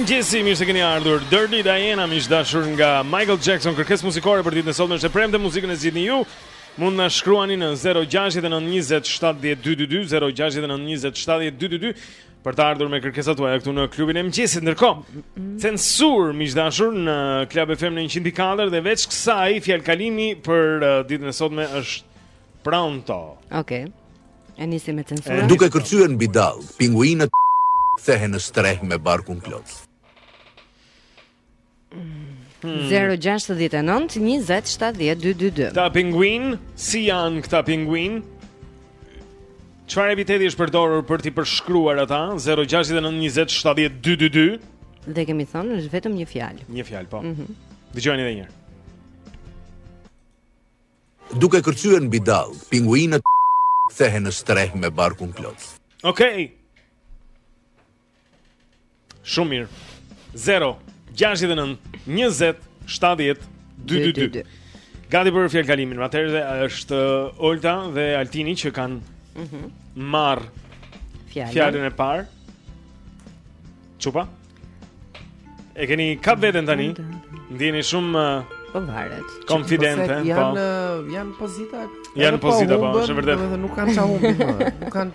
mëngjesi, mirë se keni ardhur. Dirty Diana miq të dashur nga Michael Jackson, kërkesë muzikore për ditën e sotme është e premte muzikën e zgjidhni ju. Mund na shkruani në 0692070222, 0692070222. Për të ardhur me kërkesat tuaja këtu në klubin e mëngjesit. Ndërkohë, mm -hmm. censurë miq të dashur në Club FM në 104 dhe veç kësaj fjalëkalimi për uh, ditën e sotme është pronto. Okej. Okay. E nisim me censurën. Eh, duke kërcyer mbi dallgë, pinguinët kthehen në strehë me barkun plot. 0-6-9-20-70-222 Këta pinguinë, si janë këta pinguinë Çfarë epiteti është përdorur për t'i përshkruar ata 0-6-9-20-70-222 Dhe kemi thënë, është vetëm një fjalë. Një fjalë, po mm -hmm. Dëgjojmë edhe njëherë Duke kërcyer mbi dallgë, pinguinët kthehen në strehë me barkun plot Okej okay. Shumë mirë. 0 69 20 70 222. Gati për fjalëkalimin. Atëherë është uh, Olta dhe Altini që kanë mm -hmm. marrë fjalën. Fjalën e parë. Çupa. E keni kap veten tani. Ndiheni shumë uh, po varet. Konfidente, po. Janë uh, janë opozita. Janë opozita, po, është vërtet. Domethënë nuk kanë ça humbin, nuk kanë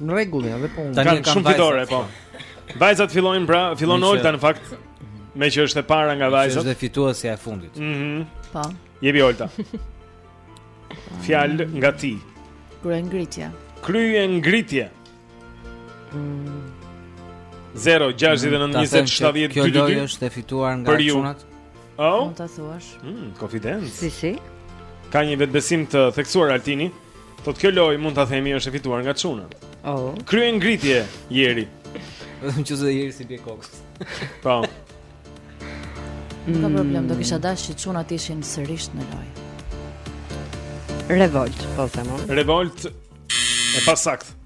Në rregull janë dhe po. Tani kanë shumë fitore po. Vajzat fillojnë pra, fillon Olta në fakt. Meqë është e para nga vajzat. Është dhe fituesja e fundit. Mhm. Mm po. Jepi Olta. Fjalë nga ti. Kryengritje. Kryengritje. Mm. 0 6 9 20 70 22. Kjo lojë është e fituar nga çunat. Oh. Mund ta thuash. Mm, confidence. Si si. Ka një vetëbesim të theksuar Altini. Po kjo lojë mund ta themi është e fituar nga çunat. Oh. Kryengritje Jeri. Vetëm që Jeri s'i bie kokës. Po. Nuk ka problem, do kisha dashur që çunat të ishin sërish në lojë. Revoltë, po them. Revoltë e pasaktë.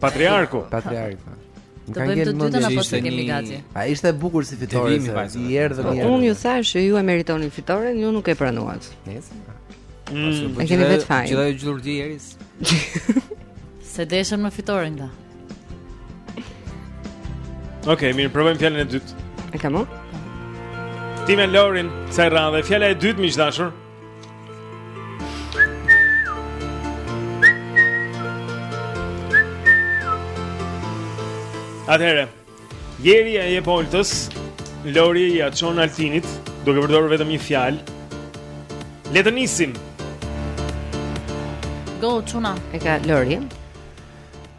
Patriarku. Patriarku. Të bëjmë të dytën apo të kemi gati? A ishte e bukur si fitore? I erdhi dhe mirë. Unë ju thashë që ju e meritoni fitoren, ju nuk e pranuat. Nëse. Mm. E keni vetë fajin. Gjithë gjurë di eris. Se deshëm fitoren nga. Okej, okay, mirë, provojmë fjalën e dytë. E kam? Ti me Lorin, kësaj radhe, fjalën e dytë, miq të dashur. Atëherë, Jeri ia jep Oltës, Lori ia çon Altinit, duke përdorur vetëm një fjalë. Le të nisim. Go çuna. E ka Lori.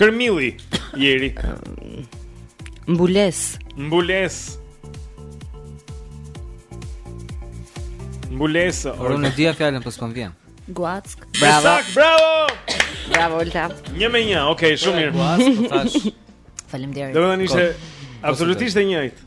Kërmilli, Jeri. Mbulesë. Mbulesë. Mbulesë. Unë e di fjalën, po s'po më vjen. Guaskë. Bravo. Saktë, bravo. Bravo Olta. 1 me 1. Okej, shumë mirë. Guaskë, po thashë. Faleminderit. Domethënë ishte absolutisht e njëjtë.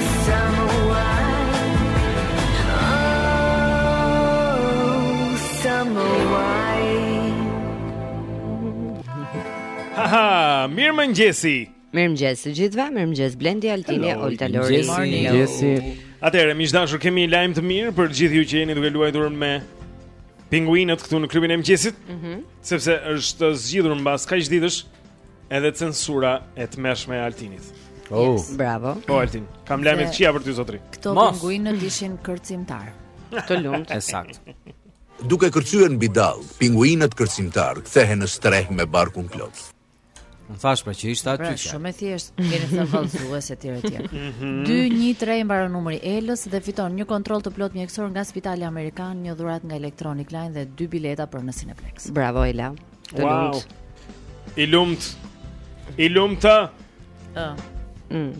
Aha, mirëmëngjesi. Mirëmëngjes të gjithëve, mirëmëngjes Blendi, Altini e Olta, Lori. Mirëmëngjesi. Atëherë, miq të dashur kemi lajm të mirë për gjithë ju që jeni duke luajtur me pinguinët këtu në klubin e mëngjesit mm -hmm. Sepse është zgjidhur mbas kaq ditësh Edhe censura e tmerrshme e Altinit. Oh, yes. bravo. Po Altin, kam lajme të këqija për ty zotri. Këta pinguinët ishin kërcimtarë. Të lumtë. E saktë. Duke kërcyer mbi dallgë, pinguinët kërcimtarë kthehen në strehë me barkun plot. Më thashë pra që ishte aty. Pra, shumë e thjeshtë, keni thënë vallëzues etj etj. 213 mhm. mbaron numri i Elës dhe fiton një kontroll të plot mjekësor nga Spitali Amerikan, një dhuratë nga Electronic Line dhe dy bileta për në Cineplex. Bravo Ela. Të wow. lumtë. I lumtë. I lumtë. Ë. Mm.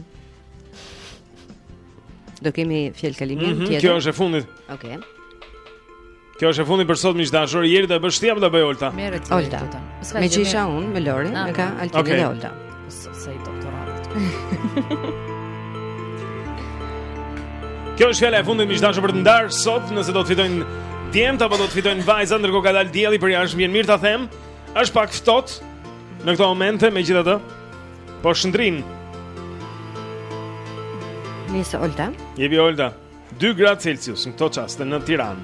Do kemi fjalëkalimin mm -hmm, tjetër. Kjo është e fundit. Okej. Okay. Kjo është e fundit për sot miq të dashur. Jeri do e bësh ti apo do e bëjë Olta? Olta. Me çisha un, me Lori, ah. me ka Altin okay. dhe Olta. Sa i doktorat. Kjo është fjala e fundit miq të dashur për të ndarë sot, nëse do të fitojnë djemtë apo do të fitojnë vajzat ndërkohë ka dalë dielli përjashta, vjen mirë ta them. Është pak ftohtë në këto momente megjithatë. Po shndrin. Nise Olta. Jepi Olta. 2 gradë Celsius në këto çaste në Tiranë.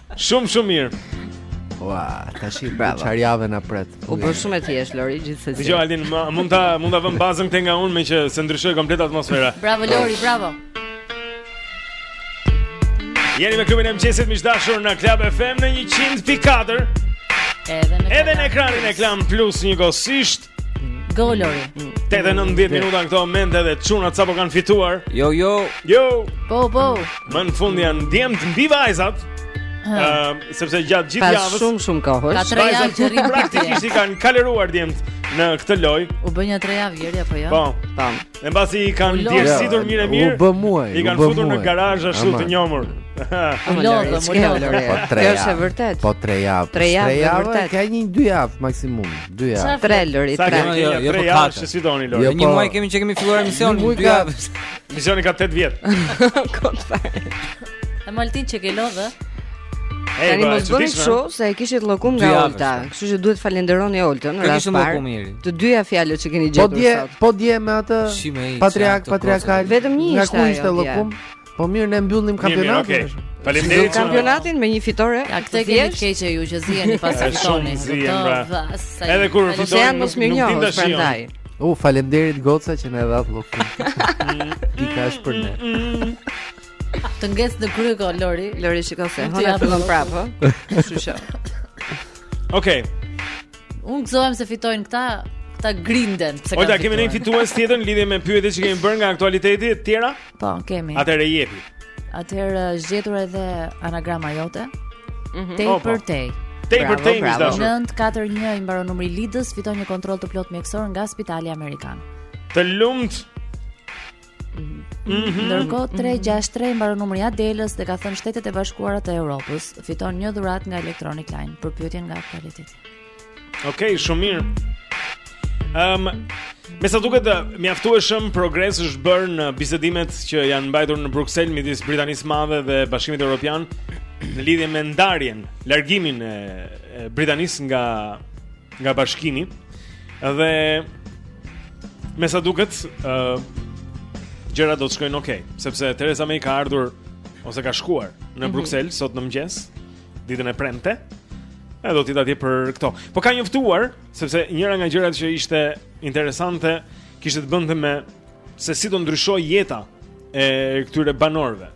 Shumë shumë mirë. Ua, tashi bravo. Çfarë javë na pret? U bë shumë e thjeshtë Lori gjithsesi. Dëgjo Altin, mund ta mund ta vëmë bazën këtej nga unë meqë se ndryshoi komplet atmosfera. Bravo Lori, bravo. Jeni me klubin e mëngjesit miq të dashur në Klab FM në 100.4 edhe në ekranin e Klan Plus një gosisht Go Lori. 8:19 minuta këto momente dhe çunat sapo kanë fituar. Jo jo. Jo. Po po. Më në fund janë djemtë mbi vajzat. Ëm, ehm, sepse gjatë gjithë javës. Pas shumë shumë kohësh. Ka tre javë që rrim praktikisht i kanë kalëruar djemtë në këtë lojë. U bë një tre javë Jeri apo jo? Po. Tam. E mbasi i kanë djersitur mirë e mirë U bë muaj I kanë futur në garazh ashtu të njomur U lodhë, u lodhë Po tre javë Po tre javë Tre javë, tre javë Ka një dy javë maksimum Dy javë Tre Lori, tre javë jo, jo, jo, Tre javë që si doni Lori jo, Një po- muaj kemi që kemi filluar emisionin Një muaj ka Emisioni ka 8 vjet Këtë fajnë E Altin që ke lodhë Hey, Tani mos bëni kështu se e kishit llokum nga Olta. Kështu që duhet ta falenderoni Oltën në radhë të parë. Të dyja fjalët që keni po gjetur sot. Po dje, po dje me atë patriark patriarkal. Vetëm një ishte. Nga ku ishte llokum? Po mirë, ne mbyllëm kampionatin. Faleminderit. Kampionatin me një fitore. Ja këtë e keni keqe ju që ziheni pasi fitoni. Pra. Edhe kur po fitoni. Nuk mos më njoh, prandaj. U faleminderit goca që na e dhatë llokum. Pikash për ne. Të ngec në grykë Lori. Lori shikon të hënën fillon prapë. Kështu që. Okej. Unë gëzohem se fitojnë këta, këta grinden pse kanë. Olta kemi një fitues tjetër në lidhje me pyetjet që kemi bërë nga aktualiteti e tjera? Po, kemi. Atëherë jepi. Atëherë është gjetur edhe anagrama jote. Mm -hmm. Tej oh, për tej. Tej për tej, miq të dashur. 941 i mbaron numri Lidës, fiton një kontroll të plotë mjekësor nga Spitali Amerikan. Të lumtë. Mhm. Ndërkohë 363 mhm. mbaron numri i Adelës dhe ka thënë Shtetet e Bashkuara të Evropës fiton një dhuratë nga Electronic Line për pyetjen nga aktualiteti. Okej, okay, shumë mirë. Ehm, um, me sa duket eh, mjaftueshëm progres është bërë në bisedimet që janë mbajtur në Bruksel midis Britanisë së Madhe dhe Bashkimit Evropian në lidhje me ndarjen, largimin e Britanisë nga nga bashkimi dhe me sa duket ë uh, gjërat do të shkojnë ok, sepse Theresa May ka ardhur ose ka shkuar në mm -hmm. Bruksel sot në mëngjes, ditën e premte. E do të jetë atje për këto. Po ka njoftuar, sepse njëra nga gjërat që ishte interesante kishte të bënte me se si do ndryshojë jeta e këtyre banorëve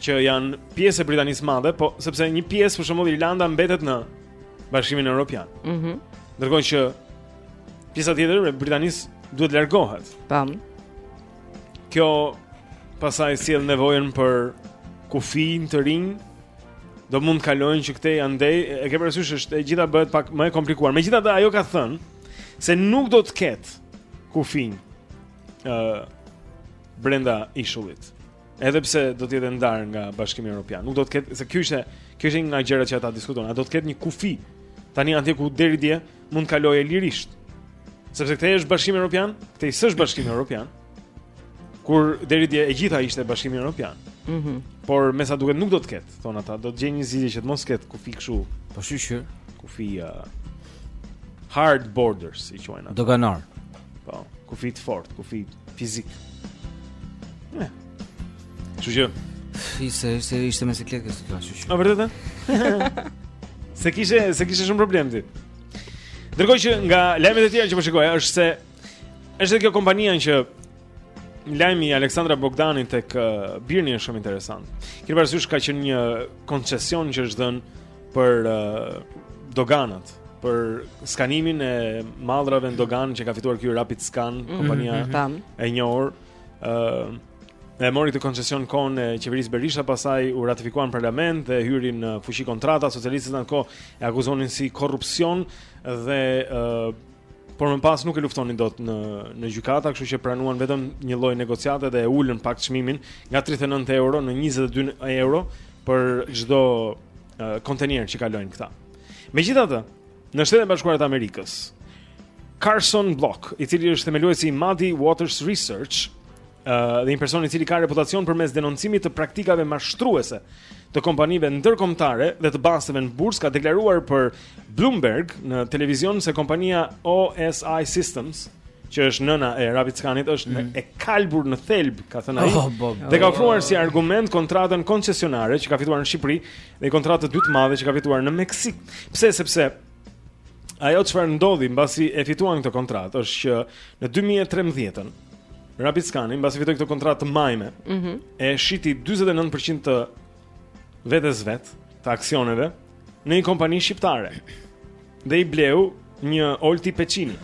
që janë pjesë e Britanisë Madhe, po sepse një pjesë për shembull Irlanda mbetet në Bashkimin Europian. Mhm. Mm Ndërkohë që pjesa tjetër e Britanisë duhet të largohet. Po. Kjo pastaj sjell nevojën për kufijë të rinj. Do mund të kalojnë që këtej andej, e ke parasysh është e gjitha bëhet pak më e komplikuar. Megjithatë ajo ka thënë se nuk do të ketë kufijë ë uh, brenda ishullit. Edhe pse do të jetë ndarë nga Bashkimi Evropian. Nuk do të ketë se kjo ishte kjo ishte një nga gjërat që ata diskutuan. A do të ketë një kufi tani atje ku deri dje mund të kaloje lirisht? Sepse këtej është Bashkimi Evropian, këtej s'është Bashkimi Evropian. Kur deri dje e gjitha ishte Bashkimi Evropian. Mhm. Mm Por me sa duket nuk do të ketë, thonë ata, do të gjejnë një zgjidhje që të mos ketë kufi kështu. Po shyqyr, kufi uh, hard borders i quajnë ata. Doganar. Po, kufi të fortë, kufi fizik. Eh. Kështu që ishte ishte ishte me siklet kështu kjo, kështu që. A vërtetë? Se kishe se kishe shumë problem ti. Ndërkohë që nga lajmet e tjera që po shikoja është se është kjo kompania që lajmi i Aleksandra Bogdanit tek uh, BIRN-i është shumë interesant. Keni parasysh ka qenë një koncesion që është dhënë për uh, doganat, për skanimin e mallrave në doganë që ka fituar ky Rapiscan, mm -hmm. kompania mm -hmm. e njohur. ë uh, E mori këtë koncesion kohën e qeverisë Berisha, pastaj u ratifikua në parlament dhe hyri në fuqi kontrata, socialistët atë kohë e akuzonin si korrupsion dhe uh, por më pas nuk e luftonin dot në në gjykata, kështu që pranuan vetëm një lloj negociate dhe e ulën pak çmimin nga 39 euro në 22 euro, për çdo kontejner që kalojnë këta. Megjithatë, në Shtetet e Bashkuara të Amerikës, Carson Block, i cili është themeluesi i Muddy Waters Research, uh, dhe një person i cili ka reputacion përmes denoncimit të praktikave mashtruese të kompanive ndërkombëtare dhe të basteve në bursë, ka deklaruar për Bloomberg në televizion se kompania OSI Systems, që është nëna e Rapiscanit, është mm. e kalbur në thelb, ka thënë ai. Oh, bo, bo. Dhe ka ofruar si argument kontratën koncesionare që ka fituar në Shqipëri dhe kontratën e dytë të madhe që ka fituar në Meksik. Pse? Sepse ajo çfarë ndodhi mbasi e fituan këtë kontratë është që në 2013-ën Rapiscani mbasi fitoi këtë kontratë të majme, mm -hmm. e shiti 49% të vetes vet të aksioneve në një kompani shqiptare. Dhe i bleu një Olti Peçini.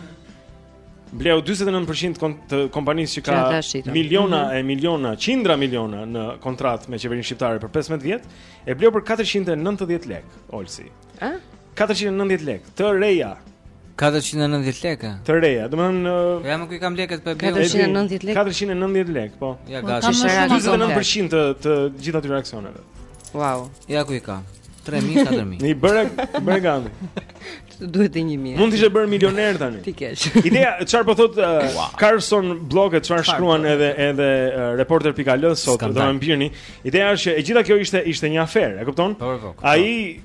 Bleu 49% të kompanisë që ka miliona mhm. e miliona, qindra miliona në kontratë me qeverinë shqiptare për 15 vjet, e bleu për 490 lekë Olsi. Ë? 490 lekë, të reja. 490 lekë. Të reja, do të thonë uh, Ja më ku i kam lekët po e bleu. 490 lekë. 490 lekë, po. Ja po, gati. 49% të të gjitha atyre aksioneve. Wow. Ja ku i kam. 3000, 4000. I bëre, bëre gati. Duhet dhe 1000. Mund të ishe bërë milioner tani. Ti kesh. Ideja çfarë po thot uh, Carson Block e çfarë shkruan edhe edhe uh, reporter.al sot domethënë BIRN-i. Ideja është që e gjitha kjo ishte ishte një aferë, e kupton? Po, po, po. Ai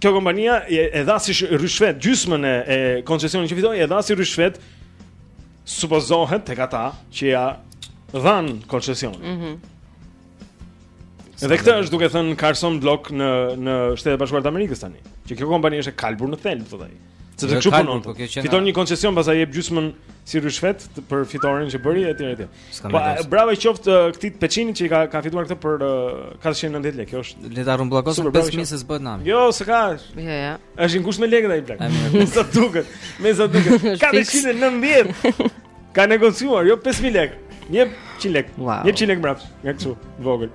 kjo kompania e, e dha si ryshfet gjysmën e, e koncesionin që fitoi, e dha si ryshfet supozohet tek ata që ja dhan koncesionin. Mhm. Mm Edhe këtë është duke thënë Carson Block në në Shtetet e Bashkuara të Amerikës tani, që kjo kompani është e kalbur në thelb thotë ai. Sepse kështu punon po kjo që fiton një koncesion pastaj jep gjysmën si ryshfet për fitoren që bëri etj etj. Po bravo qoftë uh, këtij Peçinit që i ka ka fituar këtë për uh, 490 lekë. Kjo është le ta rrumbullakos 5 mijë se s'bëhet nami. Jo, s'ka. Jo, jo. Është një kusht me lekë ai blaq. Me sa duket, me sa duket. 490. Ka negociuar, jo 5000 lekë. Jep 100 lekë. Jep 100 lekë mbrapsht, nga këtu, vogël.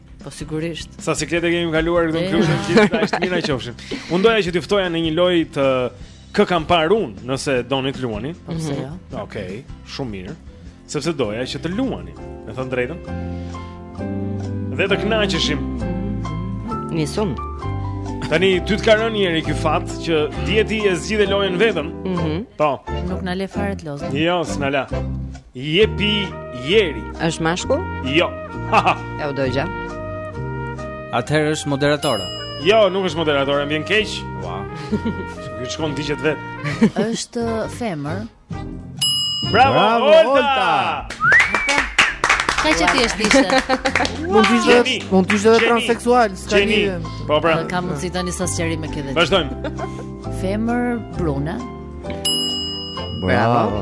Po sigurisht. Sa siklete kemi kaluar këtu në klubin e mëngjesit, pra është mirë na qofshin. Unë doja që t'ju ftoja në një lojë te kë kam parë unë, nëse doni të luani. Po pse jo? Mhm. Okej, shumë mirë. Sepse doja që të luani, me thënë drejtën. Dhe të kënaqeshim. Nisum. Tani ty të ka rënë Jeri ky fat që dje ti e zgjidhe lojën vetëm. Mhm. Po. Nuk na le fare të lozë. Jo, s'na la. Jepi Jeri. Është mashkull? Jo. Ha u dogja. Atëherë është moderatore. Jo, nuk është moderatore, më vjen keq. Ua. Ju shkoni digjeni vet. Është femër. Bravo, Bravo Olta. Ka që ti është ishte Mund të ishte Mund të ishte edhe transseksual S'ka një Po pra Ka mund si të një sasjeri me këtë Vazhdojmë Femër Bruna Bravo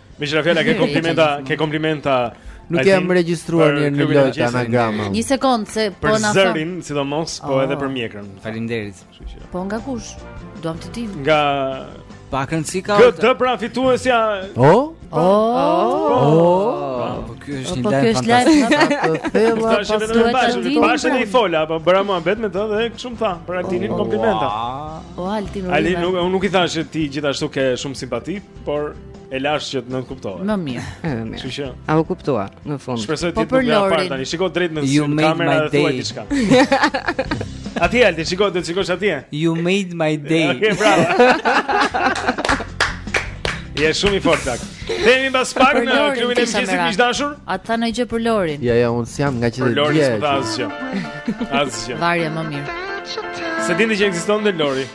Miss Rafaela ke komplimenta, ke komplimenta. Nuk jam regjistruar mirë në lojë anagrama. Një sekond se po na thonë. Për zërin, sidomos, po oh. edhe për mjekrën. Faleminderit. Po nga kush? Duam ta dimë. Nga Pakën si ka. Këtë pra fituesja. O? Oh? O. Oh? O. Oh? Po ky është një po, lajm fantastik. Thella pastaj ti. Pashë ti fola, po bëra mua vetëm të dhe kështu më tha, për Altinin komplimenta. O Altin. Altin nuk nuk i thashë se ti gjithashtu ke shumë simpati, por E lashë që të nënkuptohet. Më mirë. Më mirë. Kështu që. A u kuptua në fund? Shpresoj po ti të bëj parë tani. Shiko drejt në sy kamera dhe thuaj diçka. Atje Altin, shiko, do të shikosh atje. You made my day. Okej, bravo. Je shumë i fortë tak. Kthehemi mbas pak në klubin e mëngjesit miq të dashur. A tha një gjë për Lorin? Jo, jo, unë jam nga që të di. Lorin s'ka asgjë. Asgjë. Varje më mirë. S'e dini që ekziston dhe Lori.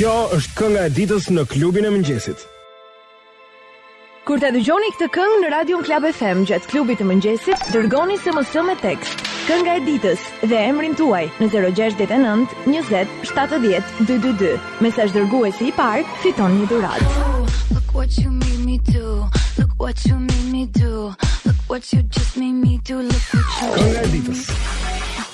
Kjo është kënga e ditës në klubin e mëngjesit. Kur ta dëgjoni këtë këngë në Radio Klab FM gjatë klubit të mëngjesit, dërgoni SMS me tekst Kënga e ditës dhe emrin tuaj në 069 20 70 222. Mesazh dërguesi i parë, fiton një dhuratë. Oh, look what you made me do, look what you made me do, look what you just made me do, look what you... Kënga e ditës.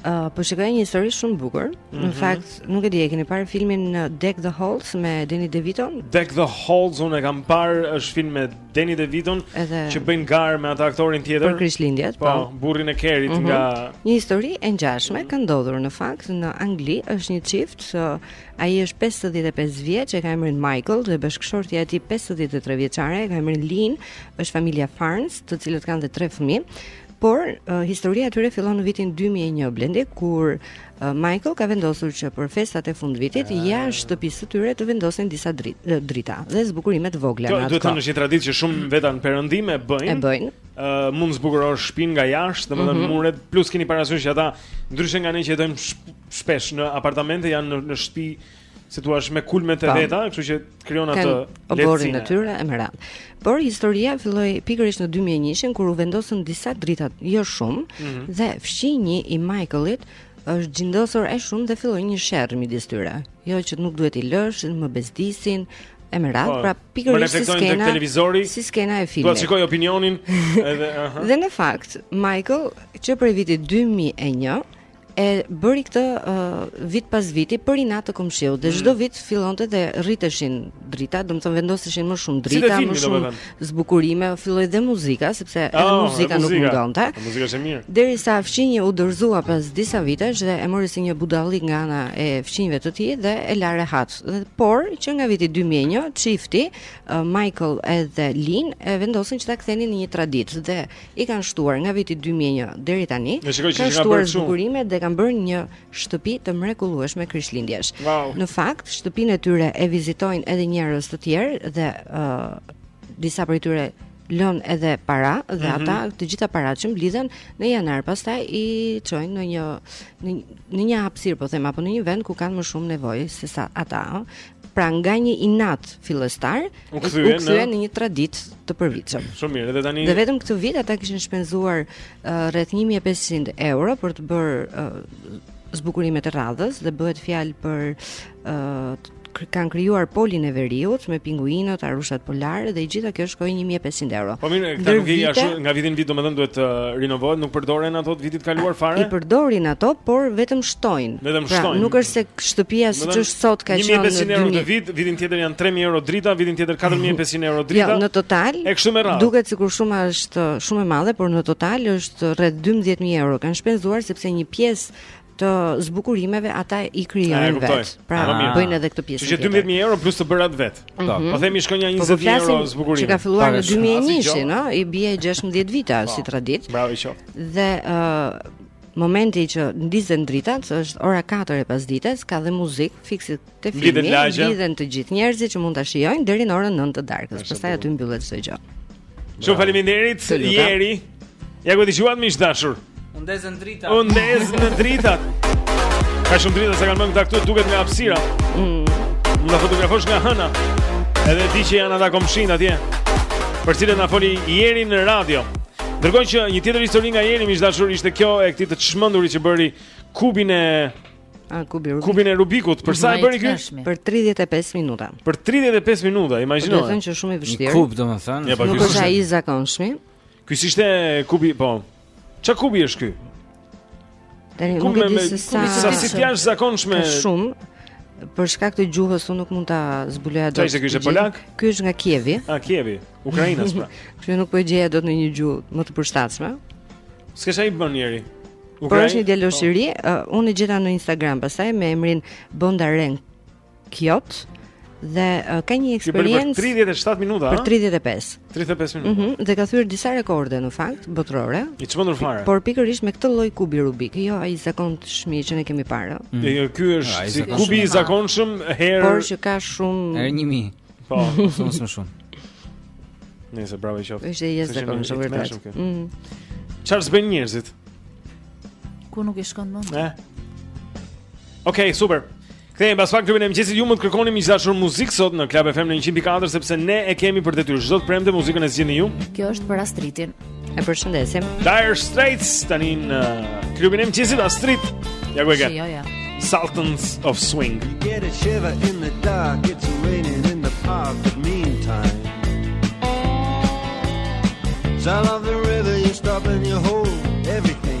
Uh, po shikoj një histori shumë të bukur. Mm -hmm. Në mhm. fakt, nuk e di, e keni parë filmin uh, Deck the Halls me Danny DeVito? Deck the Halls unë e kam parë, është film me Danny DeVito Edhe... që bëjnë garë me atë aktorin tjetër. Për Krishtlindjet, po. Po, burrin e Kerit mm -hmm. nga Një histori e ngjashme ka ndodhur në fakt në Angli, është një çift, uh, ai është 55 vjeç, e ka emrin Michael dhe bashkëshortja e tij 53 vjeçare, e ka emrin Lynn, është familja Farns, të cilët kanë dhe tre fëmijë. Por uh, historia e tyre fillon në vitin 2001 Blendi kur uh, Michael ka vendosur që për festat e fundvitit ah. jashtë shtëpisë së tyre të vendosin disa drit, uh, drita dhe zbukurime të vogla. Kjo duhet thënë është një traditë që shumë veta në perëndim e bëjnë. E bëjnë. Uh, mund të zbukurosh shpinë nga jashtë, domethënë mm -hmm. muret, plus keni parasysh që ata ndryshe nga ne që jetojmë shpesh në apartamente janë në, në shtëpi si thua, me kulmet e veta, kështu që krijon atë lehtësinë e tyre e me radhë. Por historia filloi pikërisht në 2001-shin kur u vendosën disa drita jo shumë mm -hmm. dhe fqinji i Michaelit është xhindosur shumë dhe filloi një sherr midis tyre. Jo që nuk duhet t'i lësh, më bezdisin, e me radhë, po, pra pikërisht si skena televizori, si skena e filmit. Do të shikoj opinionin edhe aha. dhe në fakt, Michael që prej vitit 2001 e bëri këtë vit pas viti për inat të komshiut dhe mm. çdo vit fillonte dhe rriteshin drita, domethënë vendoseshin më shumë drita, më shumë zbukurime, filloi dhe muzika sepse edhe ah, muzika nuk mungonte. Muzika është e mirë. Derisa fqinji u dorëzua pas disa vitesh dhe e mori si një budallallëk nga ana e fqinjve të tij dhe e la rehat. Por që nga viti 2001 çifti Michael edhe Lin e vendosën që ta kthenin në një traditë dhe i kanë shtuar nga viti 2001 deri tani. Kanë shtuar zbukurimet dhe kanë bërë një shtëpi të mrekullueshme Krishtlindjesh. Wow. Në fakt, shtëpinë e tyre e vizitojnë edhe njerëz të tjerë dhe ë uh, disa prej tyre lën edhe para dhe mm -hmm. ata të gjitha paratë që mblidhen në janar pastaj i çojnë në një në, në një hapësirë po themi apo në një vend ku kanë më shumë nevojë se sa ata pra nga një inat fillestar u kthye në një traditë të përvitshëm. Shumë mirë, edhe tani. Dhe vetëm këtë vit ata kishin shpenzuar uh, rreth 1500 euro për të bërë uh, zbukurimet e radhës dhe bëhet fjalë për uh, kanë krijuar polin e veriut me pinguinët, arushat polare dhe e gjitha kjo shkoi 1500 euro. Po mirë, këta nuk janë ashtu, nga viti në vit domethënë duhet të uh, rinovohet, nuk përdoren ato të vitit kaluar fare. I përdorin ato, por vetëm shtojnë. Vetëm pra, shtojnë. Pra, nuk është se Shtëpia siç është sot ka qenë 1500 euro në vit, vitin tjetër janë 3000 euro drita, vitin tjetër 4500 euro drita. Jo, në total. E kështu me radhë. Duket sikur shuma është shumë e madhe, por në total është rreth 12000 euro. Kanë shpenzuar sepse një pjesë të zbukurimeve ata i krijojnë vet. Pra ah, bëjnë edhe këtë pjesë. Që 12000 euro plus të bërat vet. Po mm -hmm. themi shkon nja 20000 po, euro zbukurim. Që ka filluar në 2001, ëh, i bie 16 vite si traditë. Bravo i qoftë. Dhe ëh Momenti që ndizen dritat është ora 4 e pasdites, ka dhe muzikë fiks si te filmi, mblidhen të gjithë njerëzit që mund ta shijojnë deri në orën 9 të darkës. Pastaj aty mbyllet çdo gjë. Shumë faleminderit Jeri. Ja ku i shihni miq të dashur. U ndezën dritat. U ndezën dritat. Ka shumë drita sa kanë bërë këta këtu duket nga hapësira. Mm. Mund ta fotografosh nga hëna. Edhe di që janë ata komshinj atje. Për cilën na foli Jeri në radio. Ndërkohë që një tjetër histori nga Jeri miq të dashur ishte kjo e këtij të çmendurit që bëri kubin e A, kubi Rubik. Kubin e Rubikut, për sa e bëri ky? Për 35 minuta. Për 35 minuta, imagjino. Do të thotë që shumë i vështirë. Kub, domethënë. Ja, po, Nuk është ai i zakonshëm. Ky ishte kubi, po. Çka kubi është ky? Tani nuk e di se sa sa si ti jash zakonshme. Shumë për shkak të gjuhës unë nuk mund ta zbuloja dot. Çfarë ky ishte polak? Ky është nga Kievi. A Kievi, Ukraina s'po. Kjo nuk po e gjeja dot në një gjuhë më të përshtatshme. S'ke ça i bën Jeri. Por është një djalosh i po. ri, uh, unë e gjeta në Instagram pastaj me emrin Bondarenko. Kjo dhe uh, ka një eksperiencë për 37 minuta, për 35. 35 minuta. Mhm, dhe ka thyer disa rekorde në fakt botërore. I çmendur fare. Por pikërisht me këtë lloj kubi Rubik, jo ai i zakonshmi që ne kemi parë. Mm. Jo, jo, ky është ah, si kubi i zakonshëm herë. Por që ka shumë herë 1000. Po, shumë shumë shumë. Nëse bravo i qoftë. Është i jashtëzakonshëm vërtet. Mhm. Çfarë bëjnë njerëzit? Ku nuk i shkon më? Eh. Okej, okay, super. Kthehemi pas pak në klubin e mëngjesit. Ju mund të kërkoni miq të dashur muzikë sot në Club FM në 104 sepse ne e kemi për detyrë. Çdo të premte muzikën e zgjidhni ju. Kjo është për Astritin. E përshëndesim. Dire Straits tani në klubin e mëngjesit Astrit. Ja ku e ke. Jo, jo. Sultans of Swing. You get a shiver in the dark. It's raining in the park but meantime. South of the river you stop and you hold everything.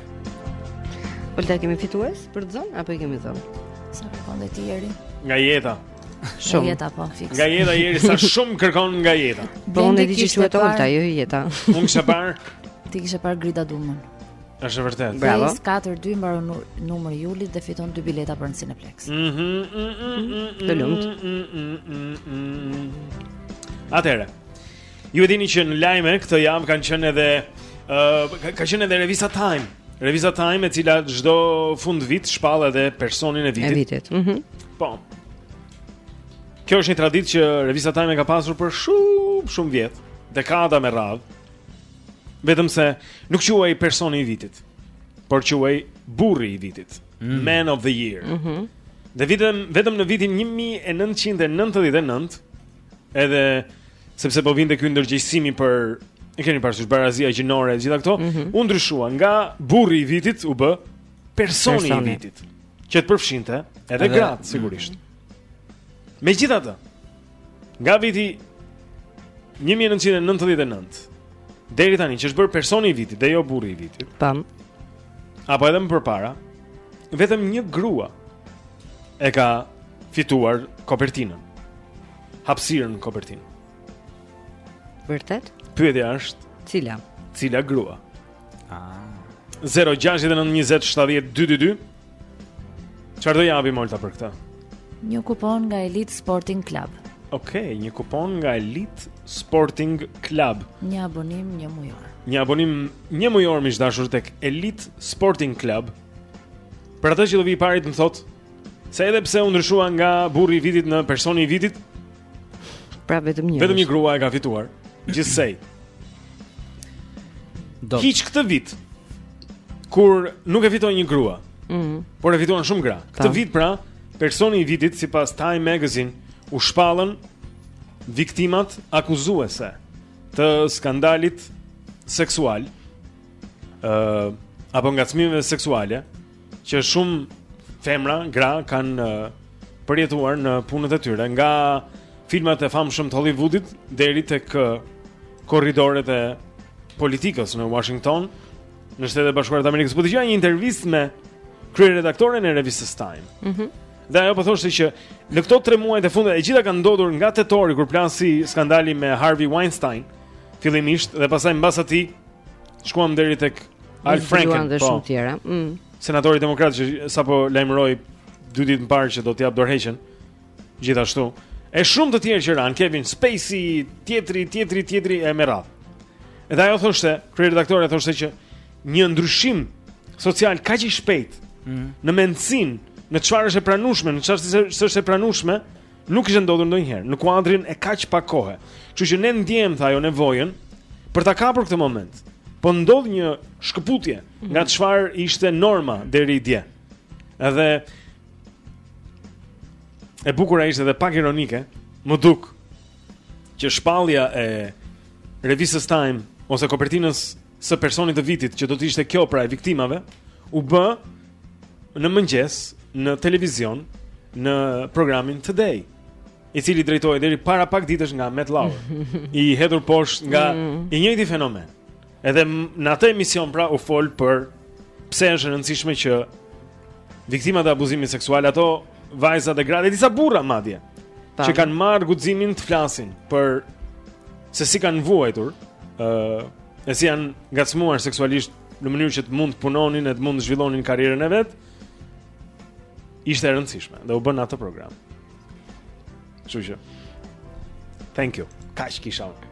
Olta kemi fitues për të zënë apo i kemi zënë? Sa kërkon dhe ti Jeri? Nga jeta. Shumë. Nga jeta po, fiks. Nga jeta Jeri sa shumë kërkon nga jeta. Po unë e di që quhet Olta, jo Jeta. Unë kisha parë. Ti kisha parë Grida Dumën. Është vërtet. Bravo. 4-2 mbaron numri i Julit dhe fiton dy bileta për në Cineplex. Mhm. Mm mm mm Të lumtë. Mm Atëre. Ju e dini që në lajme këtë javë kanë qenë edhe ë uh, ka, ka qenë edhe revista Time. Revista Time e cila çdo fundvit shpall edhe personin e vitit. E vitit. Mhm. Mm po. Kjo është një traditë që revista Time e ka pasur për shumë shumë vjet, dekada me radhë. Vetëm se nuk quhej personi i vitit, por quhej burri i vitit, mm. man of the year. Mhm. Mm dhe vetëm vetëm në vitin 1999 Edhe sepse po vinte ky ndërgjegjësimi për e keni parasysh barazia gjinore të gjitha këto, mm -hmm. u ndryshua nga burri i vitit u bë personi, personi. i vitit, që të përfshinte edhe, edhe gratë sigurisht. Mm -hmm. Megjithatë, nga viti 1999 Deri tani që është bërë personi i vitit dhe jo burri i vitit. Tam. Apo edhe më përpara, vetëm një grua e ka fituar kopertinën. Hapësirën në kopertinë. Vërtet? Pyetja është, cila? Cila grua? Ah. 069 20 70 222 Çfarë do japim Olta për këtë? Një kupon nga Elite Sporting Club. Okej, okay, një kupon nga Elite Sporting Club. Një abonim një mujor. Një abonim një mujor miq të dashur tek Elite Sporting Club. Për atë që do vijë i pari të më thotë se edhe pse u ndryshua nga burri i vitit në personi i vitit, Pra vetëm një. Vetëm një grua e ka fituar. Gjithsej. Do. Hiq këtë vit. Kur nuk e fiton një grua. Mhm. Mm por e fituan shumë gra. Këtë vit pra, personi i vitit sipas Time Magazine u shpallën viktimat akuzuese të skandalit seksual. Ëh, uh, apo ngacmimeve seksuale. që shumë femra, gra kanë uh, përjetuar në punët e tyre, nga filmat e famshëm të Hollywoodit deri tek uh, korridoret e politikës në Washington, në Shtetet e Bashkuara të Amerikës. Po dëgjoja një intervistë me kryeredaktoren e revistës Time. Mhm. Mm dhe ajo po thoshte që në këto 3 muaj të fundit të gjitha kanë ndodhur nga tetori kur plasi skandali me Harvey Weinstein fillimisht dhe pastaj mbas atij Shkuam deri tek Al Franken dhe po. shumë tjera. Mm. Senatori demokrat që sapo lajmëroi dy ditë më parë që do të japë dorëheqjen. Gjithashtu, e shumë të tjerë që ranë Kevin Spacey, tjetri, tjetri, tjetri e me radhë. Edhe ajo thoshte, kryeredaktorja thoshte që një ndryshim social kaq i shpejt mm. në mendësinë, në çfarë është e pranueshme, në çfarë është e pranueshme, Nuk kishte ndodhur ndonjëherë në kuadrin e kaq pak kohe. Kështu që ne ndjemë tha ajo nevojën për ta kapur këtë moment. Po ndodh një shkëputje mhm. nga çfarë ishte norma deri dje. Edhe e bukura ishte edhe pak ironike, më duk që shpallja e revistës Time ose kopertinës së personit të vitit që do të ishte kjo pra e viktimave u bë në mëngjes në televizion në programin Today i cili drejtohej deri para pak ditësh nga Matt Lauer i hedhur poshtë nga mm. i njëjti fenomen edhe në atë emision pra u fol për pse është e rëndësishme që viktimat e abuzimit seksual ato vajzat e gratë e disa burra madje Tam. që kanë marrë guximin të flasin për se si kanë vuajtur ë uh, e si janë ngacmuar seksualisht në mënyrë që të mund të punonin e të mund të zhvillonin karrierën e vet. Ishte e rëndësishme dhe u bë në atë program. Kështu që Thank you. Kaq kisha unë.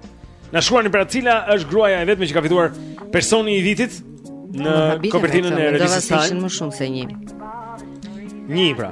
Na shkruani pra cila është gruaja e vetme që ka fituar personi i vitit në kopertinën e revistës. Do të ishte më shumë se një. Një pra.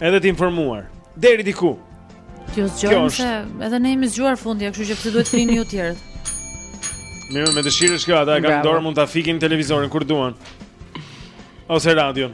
Edhe të informuar. Deri diku. Ju zgjojmë se edhe ne jemi zgjuar fundi, kështu që pse duhet të flini ju të tjerët. Mirë, me dëshirë është kjo, ata e kanë në dorë mund ta fikin televizorin kur duan. Ose radion.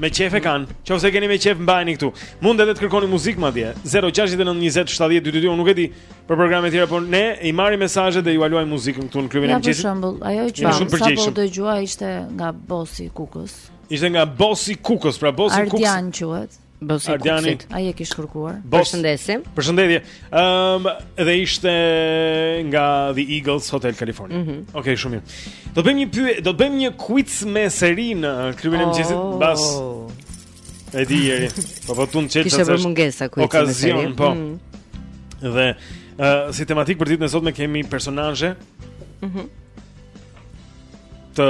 Me qef e kanë. Nëse e keni me qef mbajeni këtu. Mund edhe të kërkoni muzikë madje. 0692070222, unë nuk e di për programe të tjera, por ne i marrim mesazhet dhe jua luajmë muzikën këtu në klubin e mëngjesit. Ja, për shembull, ajo që sapo dëgjuam ishte nga Bossi Kukës. Ishte nga Bossi Kukës, pra Bossi Kukës. Ardian quhet. Bossi Kukës. Ai e kish kërkuar. Përshëndesim. Përshëndetje. Ëm um, dhe ishte nga The Eagles Hotel California. Mm -hmm. Okej, okay, shumë mirë. Do bëjmë një pyetje, do bëjmë një quiz me serinë në klubin e oh. mëngjesit pas. E di ieri. Po po tund çelësh. Kishte bërë mungesa quiz. Okazion, po. Mm -hmm. Dhe uh, si tematik për ditën e sotme kemi personazhe. Mhm. Mm të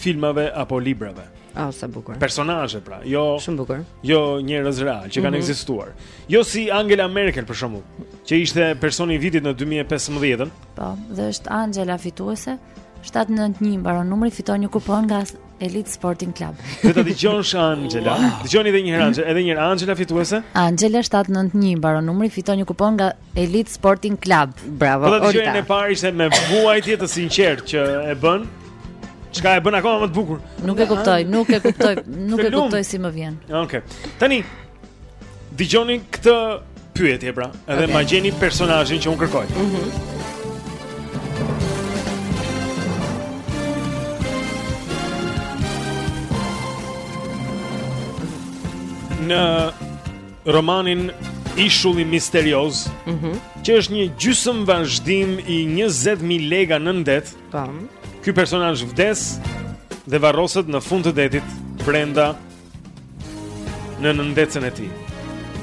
filmave apo librave. Ah, sa bukur. Personazhe pra, jo Shumë bukur. Jo njerëz real që kanë mm -hmm. ekzistuar. Jo si Angela Merkel për shembull, që ishte personi i vitit në 2015-ën. Po, dhe është Angela fituese. 791 mbaron numri fiton një kupon nga Elite Sporting Club. Do ta dëgjosh Angela. Wow. Dëgjoni edhe një herë Angela, edhe një herë Angela fituese. Angela 791 mbaron numri fiton një kupon nga Elite Sporting Club. Bravo. Po dëgjoje, e para ishte me vuajtje të sinqertë që e bën. Çka e bën akoma më të bukur? Nuk e kuptoj, nuk e kuptoj, nuk e kuptoj si më vjen. Okej. Okay. Tani dëgjoni këtë pyetje pra, edhe okay. ma gjeni personazhin që un kërkoj. Mhm. Mm Në romanin Ishulli misterioz, ëh, mm -hmm. që është një gjysmë vazhdim i 20000 lega nën det. Tam. Ky personazh vdes dhe varroset në fund të detit brenda në nëndetësen e tij.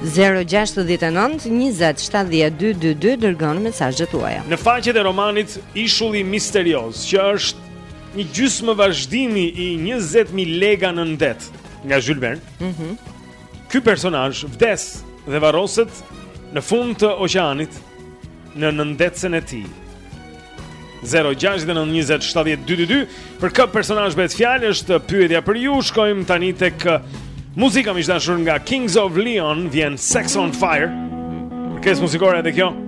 069 20 70 222 dërgoni mesazhet tuaja. Në faqet e romanit Ishulli misterioz, që është një gjysmë vazhdimi i 20000 lega nën det nga Jules Verne. Mhm. Mm Ky personazh vdes dhe varroset në fund të oqeanit në nëndetësen e tij. 0692070222 për kë personazh bëhet fjalë është pyetja për ju. Shkojmë tani tek uh, muzika më e dashur nga Kings of Leon, vjen Sex on Fire. Kërkesë muzikore edhe kjo.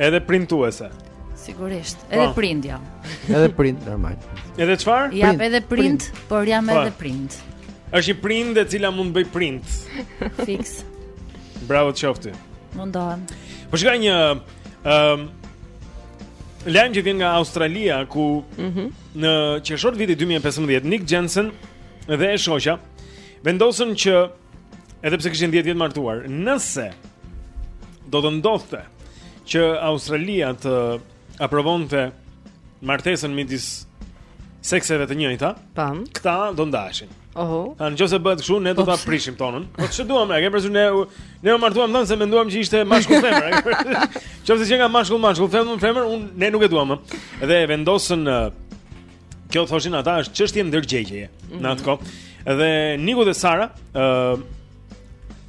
Edhe printuese. Sigurisht, po. edhe print jam. Edhe print normal. Edhe çfarë? Ja, edhe print, por jam po. edhe print. Është një print e cila mund të bëjë print. Fiks. Bravo të qoftë. Mundohem. Po shikoj një ëm um, lajm që vjen nga Australia ku mm -hmm. në qershor vitit 2015 Nick Jensen dhe e shoqja vendosën që Edhe pse kishin 10 vjet martuar, nëse do të ndodhte që Australia të aprovonte martesën midis sekseve të njëjta, pam, këta do ndaheshin. Oho. Në qoftë se bëhet kështu, ne do ta prishim tonën. Po ç'e duam, e kemi përsëri ne ne u martuam thënë se menduam që ishte mashkull femër. Qoftë që nga mashkull mashkull femër femër, unë ne nuk e duam. Edhe e vendosën Kjo thoshin ata është çështje ndërgjegjeje mm -hmm. në atë kohë. Edhe Niku dhe Sara ë uh,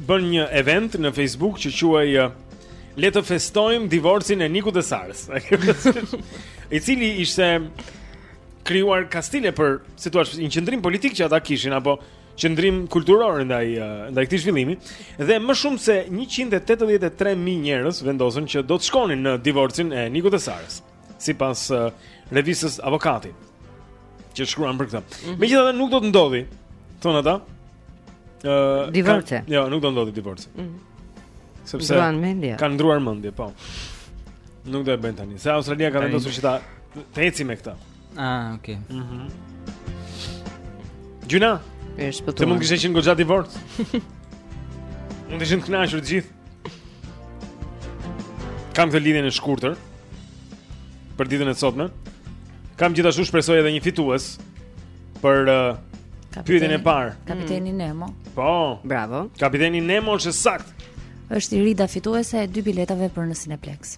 bënë një event në Facebook që quhej uh, Le të festojmë divorcin e Nikut dhe Sarës. I cili ishte krijuar kastile për situatën një qëndrim politik që ata kishin apo qëndrim kulturor ndaj ndaj këtij zhvillimi dhe më shumë se 183000 njerëz vendosën që do të shkonin në divorcin e Nikut dhe Sarës. sipas uh, revistës Avokati që shkruan për këtë. Mm -hmm. Megjithatë nuk do të ndodhë, thonë ata. Ë, uh, divorci. Jo, nuk do të ndodhë divorci. Mm -hmm. Sepse kanë ndërruar mendje, po. Nuk do e bëjnë tani. Se Australia ka vendosur që ta të ecë me këtë. Ah, okay. Mhm. Mm Gjynah. Është po. Mund të kishte qenë goxha divorc. Mund të ishin të kënaqur të gjithë. Kam këtu lidhjen e shkurtër për ditën e sotme. Kam gjithashtu shpresoj edhe një fitues për uh, pyetjen e parë. Kapiteni mm. Nemo. Po. Bravo. Kapiteni Nemo është e saktë. Është Irida fituese e dy biletave për në Cineplex.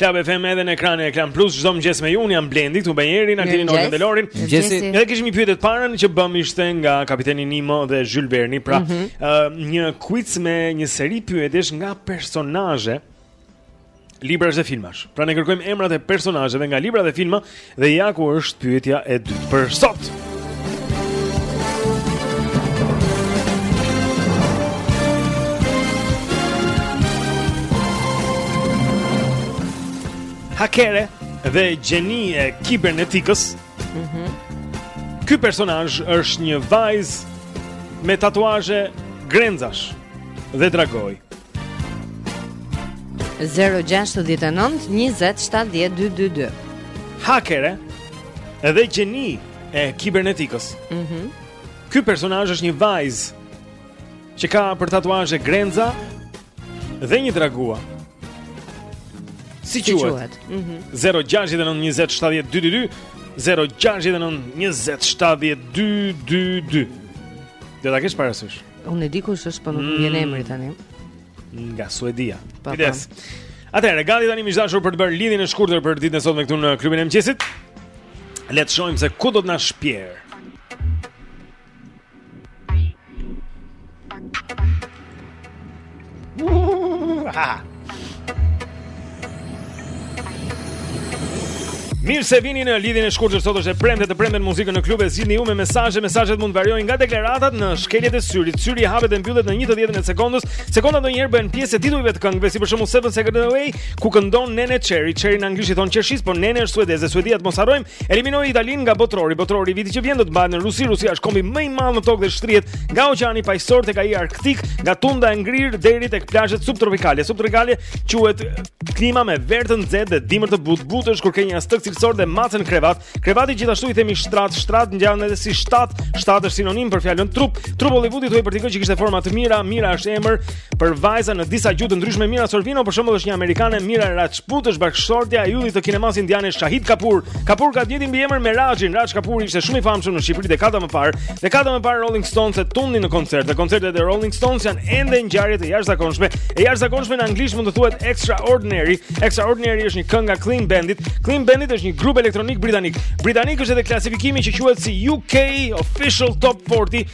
Club FM edhe në ekranin e Klan Plus çdo mëngjes me ju, unë jam Blendi këtu me Jerin, Aldon dhe Lorin. Mëngjesi. Edhe kishim një pyetje të parën që bëmë ishte nga kapiteni Nemo dhe Jules Verne, pra, mm -hmm. uh, një quiz me një seri pyetjesh nga personazhe librash dhe filmash. Pra ne kërkojmë emrat e personazheve nga libra dhe filma Dhe ja ku është pyetja e dytë për sot. Hakere dhe gjeni e kibernetikës. Mhm. Mm Ky personazh është një vajzë me tatuazhe grenzash dhe dragoi. 0-6-9-20-7-2-2-2 Hakere Edhe gjeni e kibernetikës mm -hmm. Ky personazh është një vajzë Që ka për tatuazhe grenza Dhe një dragua Si quhet 0-6-9-20-7-2-2-2 0-6-9-20-7-2-2-2 Do ta kesh parasysh Unë e di kush është, po nuk më vjen mm. emri tani. Nga Suedia. Kujdes. Atëherë, gati tani miq të dashur për të bërë lidhjen e shkurtër për ditën e sotme këtu në klubin e mëngjesit. Le të shohim se ku do të na shpjerë. Mirë se vini në lidhjen e shkurtër sot është e premte të premten muzikën në klub e zgjidhni ju me mesazhe, mesazhet mund të variojnë nga deklaratat në shkeljet e syrit. Syri hapet dhe mbyllet në 1/10 e sekondës. Sekonda ndonjëherë bëhet pjesë e titujve të këngëve, si për shembull Seven Seconds Away, ku këndon Neneh Cherry. Cherry në anglisht i thonë qershisë, por Neneh është suedeze, Suedia të mos harrojmë. Eliminoi Italinë nga botërori. Botërori vitin që vjen do të mbahet në Rusi. Rusia është kombi më i madh në tokë dhe shtrihet nga oqeani paqësor tek ai arktik, nga tundra e ngrirë deri tek plazhet subtropikale. Subtropikale quhet klima me verë të nxehtë dhe dimër të butë. Butë është kur ke një jastëk cilësor dhe macen në krevat. Krevati gjithashtu i themi shtrat, shtrat ngjan edhe si shtat. Shtat është sinonim për fjalën trup. Trup Hollywoodi thuhej për dikë që kishte forma të mira, mira është emër. për vajza në disa gjuhë të ndryshme Mira Sorvino për shembull është një amerikane Mira Rajput është bashkëshortja e yllit të kinemas indiane Shahid Kapoor Kapoor ka të njëjtin mbiemër me Rajin Raj Kapoor ishte shumë i famshëm në Shqipëri dekada më parë dekada më parë Rolling Stones e tundnin në koncert dhe koncertet e Rolling Stones janë ende ngjarje të jashtëzakonshme e jashtëzakonshme në anglisht mund të thuhet extraordinary extraordinary është një këngë nga Clean Bandit Clean Bandit është një grup elektronik britanik britanik është edhe klasifikimi që quhet si UK Official Top 40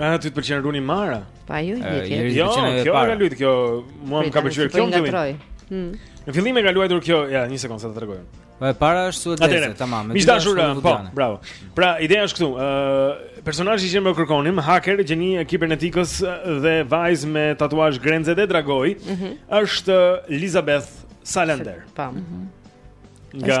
A ty të pëlqen Rooney Mara? Pa ju i di. Jo, kjo ka luajtur kjo, mua më ka pëlqyer kjo në fillim. Hmm. Në fillim e ka luajtur kjo, ja, një sekondë sa ta tregoj. Po e para është suedeze, tamam. Mi dashur, po, bravo. Pra, ideja është këtu, ë personazhi që ne kërkonim, hacker, gjeni e kibernetikës dhe vajzë me tatuazh grerëze dhe dragoi, mhm. është Lisbeth Salander. Pam. Mhm. Nga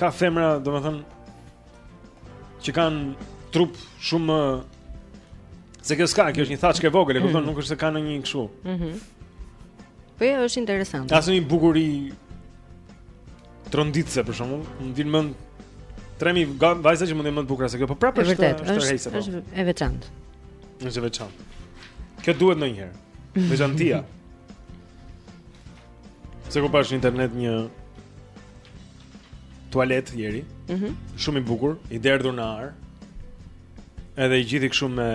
Ka femra, domethënë, që kanë trup shumë... Se kjo s'ka, kjo është një thaçkë vogël, e kupton, mm. nuk është se ka ndonjë kështu. Mm -hmm. Po është interesante. Ka një bukuri tronditëse, për shembull, më vijnë në mend... Tre mijë vajza që mund të jenë më të bukura se kjo, po prapë është tërheqëse. Po. është e veçantë. Është e veçantë. Kjo duhet ndonjëherë. Veçantia. Seç pashë në internet një tualet Jeri, mm -hmm. shumë i bukur, i derdhur në ar, edhe i gjithi kështu me,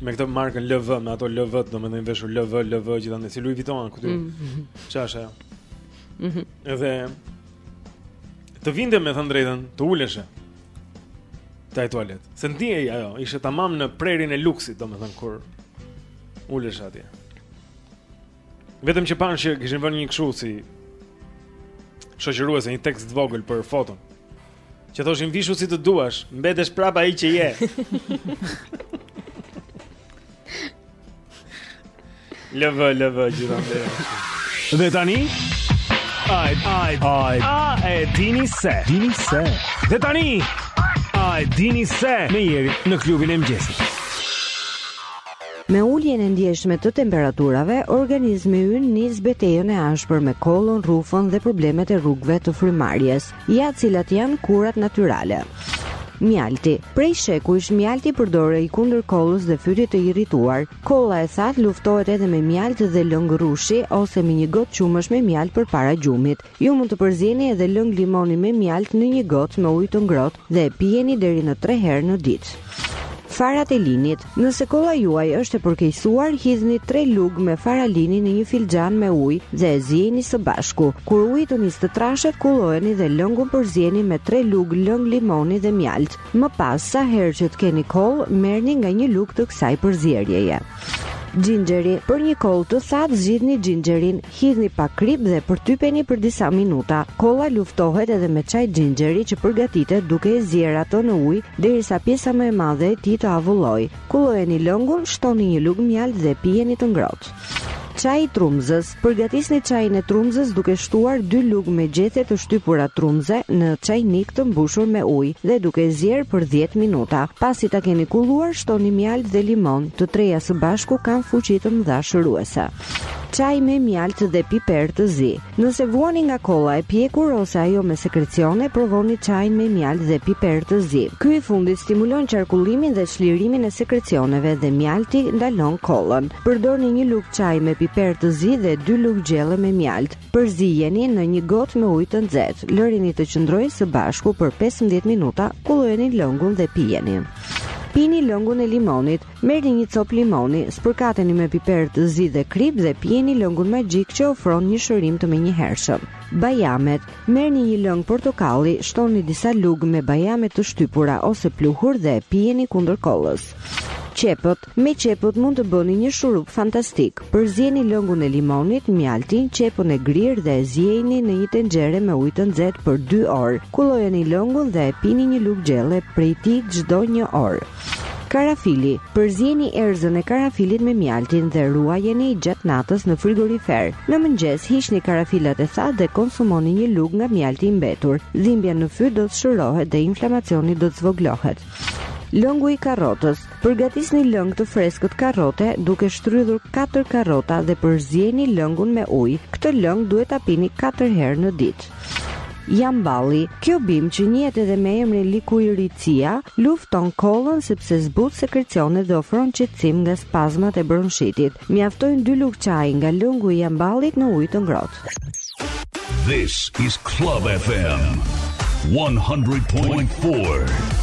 me këtë markën LV, me ato LV, domethënë veshur LV, LV, gjithandej si Louis Vuitton, këtu, mm -hmm. që ashe, mm -hmm. edhe të vinde me thënë të drejtën, të uleshe te ai tualet, se ndieje, ajo, ishe tamam në prehrin e luksit, domethënë, kur uleshe atje. Vetëm që pashë që kishin vënë një kështu si Shoqëruese një tekst të vogël për foton Që thoshin vishu si të duash Mbetesh prapë ai që je LV, LV, gjithandej Dhe tani Ai, ai, ai. A e dini se? Dini se. Dhe tani, a e dini se? Me Jerin në klubin e mëngjesit. Me uljen e ndjeshme të temperaturave, organizmi ynë nis betejën e ashpër me kollën, rrufën dhe problemet e rrugëve të frymëmarrjes. Ja cilat janë kurat natyrale. Mjalti. Prej shekujsh mjalti përdorej kundër kollës dhe fytit të irrituar. Kolla e thatë luftohet edhe me mjaltë dhe lëng rrushi ose me një gotë qumësht me mjaltë përpara gjumit. Ju mund të përzieni edhe lëng limoni me mjaltë në një gotë me ujë të ngrohtë dhe pijeni deri në tre herë në ditë. Farat e linit. Nëse kolla juaj është e përkeqësuar, hidhni 3 lugë me fara lini në një filxhan me ujë dhe ziejeni së bashku. Kur uji të nisë të trashet, kullojeni dhe lëngun përziejeni me 3 lugë lëng limoni dhe mjaltë. Më pas, sa herë që të keni kollë, merrni nga një lugë të kësaj përzierjeje. Xhinxheri, për një kollë të thatë zgjidhni xhinxherin. Hidhni pak kripë dhe përtypeni për disa minuta. Kolla luftohet edhe me çaj xhinxheri që përgatitet duke e zier atë në ujë derisa pjesa më e madhe e tij të avullojë. Kullojeni lëngun, shtoni një lugë mjaltë dhe pijeni të ngrohtë. Çaji i trumzës. Përgatisni çajin e trumzës duke shtuar dy lugë me gjethe të shtypura trumze në çajnik të mbushur me ujë dhe duke e zier për 10 minuta. Pasi ta keni kulluar, shtoni mjaltë dhe limon, të treja së bashku kanë fuqi të mëdha shëruese. Çaj me mjaltë dhe piper të zi. Nëse vuani nga kolla e pjekur ose ajo me sekrecione, provoni çajin me mjaltë dhe piper të zi. Ky i fundit stimulon qarkullimin dhe çlirimin e sekrecioneve dhe mjalti ndalon kollën. Përdorni një lugë çaji me piper të zi dhe dy lugë gjelle me mjaltë. Përzijeni në një gotë me ujë të nxehtë. Lërini të qëndrojë së bashku për 15 minuta, kullojeni lëngun dhe pijeni. Pini lëngun e limonit. Merrni një copë limoni, spërkateni me piper të zi dhe kripë dhe pijeni lëngun magjik që ofron një shërim të menjëhershëm. Bajamet, merrni një lëng portokalli, shtoni disa lugë me bajame të shtypura ose pluhur dhe pijeni kundër kollës. Qepët, me qepët mund të bëni një shurup fantastik. Përzieni lëngun e limonit, mjaltin, qepën e grirë dhe ziejini në një tenxhere me ujë të nxehtë për 2 orë. Kullojeni lëngun dhe pini një lugë gjelle prej tij çdo 1 orë. Karafili, Përzieni erëzën e karafilit me mjaltin dhe ruajeni gjatë natës në frigorifer. Në mëngjes hiqni karafilat e thatë dhe konsumoni një lugë nga mjalti i mbetur. Dhimbja në fyt do të shërohet dhe inflamacioni do të zvogëlohet. Lëngu i karrotës. Përgatisni lëng të freskët karrote duke shtrydhur 4 karrota dhe përzieni lëngun me ujë. Këtë lëng duhet ta pini 4 herë në ditë. Jamballi. Kjo bimë që njihet edhe me emrin likuiricia, lufton kollën sepse zbut sekrecionet dhe ofron qetësim nga spazmat e bronshitit. Mjaftojnë dy lugë çaji nga lëngu i jamballit në ujë të ngrohtë. This is Club FM 100.4.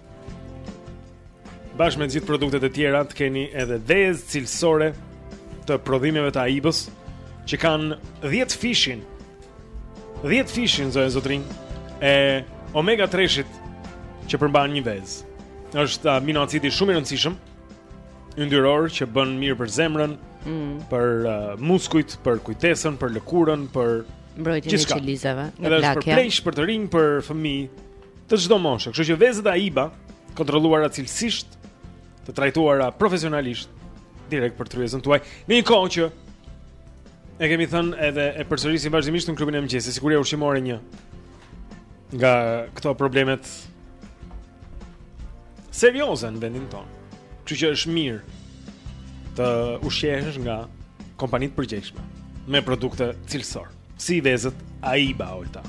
Bashkë me gjithë produktet e tjera të keni edhe vezë cilësore të prodhimeve të aibës që kanë 10 fishin 10 fishin, zonja e zotërinj e omega 3-shit që përmban një vez është aminoacidi shumë i rëndësishëm yndyror që bën mirë për zemrën mm. për uh, muskujt, për kujtesën, për lëkurën, për mbrojtjen e qelizave, për pleq, për të rinj, për fëmijë. të çdo moshe. Kështu që vezët AIBA kontrolluara cilësisht, të trajtuara profesionalisht direkt për tryezën tuaj. Në një kohë që e kemi thënë edhe e përsërisim vazhdimisht në klubin e mëngjesit, siguria ushqimore një nga këto problemet serioze në vendin tonë. Kështu që është mirë të ushqehesh nga kompanitë përgjegjshme me produkte cilësore, si vezët Aiba Olta.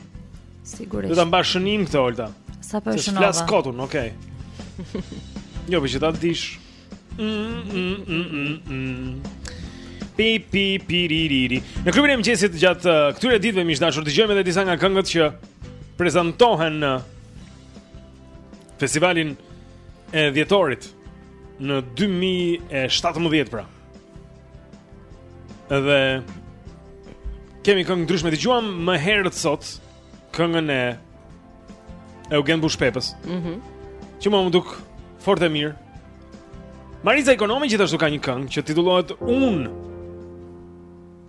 Sigurisht. Do ta mbash shënim këtë Olta. Sapo e shënova. Flas kotun, okay. jo, veç që ta dish. Pi pi pi ri ri ri. Në klubin e mëngjesit gjatë uh, këtyre ditëve miq të dashur dëgjojmë edhe disa nga këngët që prezantohen në festivalin e dhjetorit në 2017 pra. Edhe kemi këngë të ndryshme dëgjuam më herët sot këngën e Eugen Bushpepës. Mhm. Mm që mu m'u duk fort e mirë. Mariza Ikonomi gjithashtu ka një këngë që titullohet Unë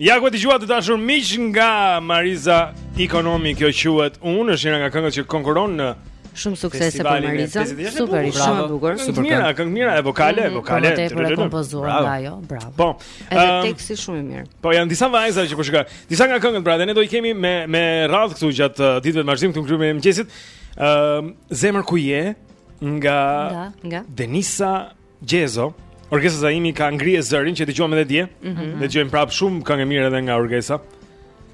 Ja ku e dëgjuat të dashur miq nga Mariza Ikonomi, kjo quhet Unë, është njëra nga këngët që konkuron në Shumë suksese për Mariza. Super, shumë e bukur. Super. Mira, këngë mira, e vokale, e mhm, vokale. Po tepër e kompozuar nga ajo. Bravo. Po. Edhe ehm, teksti shumë i mirë. Po janë disa vajza që po shikoj. Disa nga këngët pra, ne do i kemi me me radhë këtu gjatë uh, ditëve të vazhdimit këtu në klubin e mëngjesit. Ëm, ehm, zemër ku je nga nga Denisa Gjezo, Orgesa Zaimi ka ngrije zërin që dëgjuam edhe dje. Mm -hmm. Dhe dëgjojmë prapë shumë këngë e mirë edhe nga Orgesa.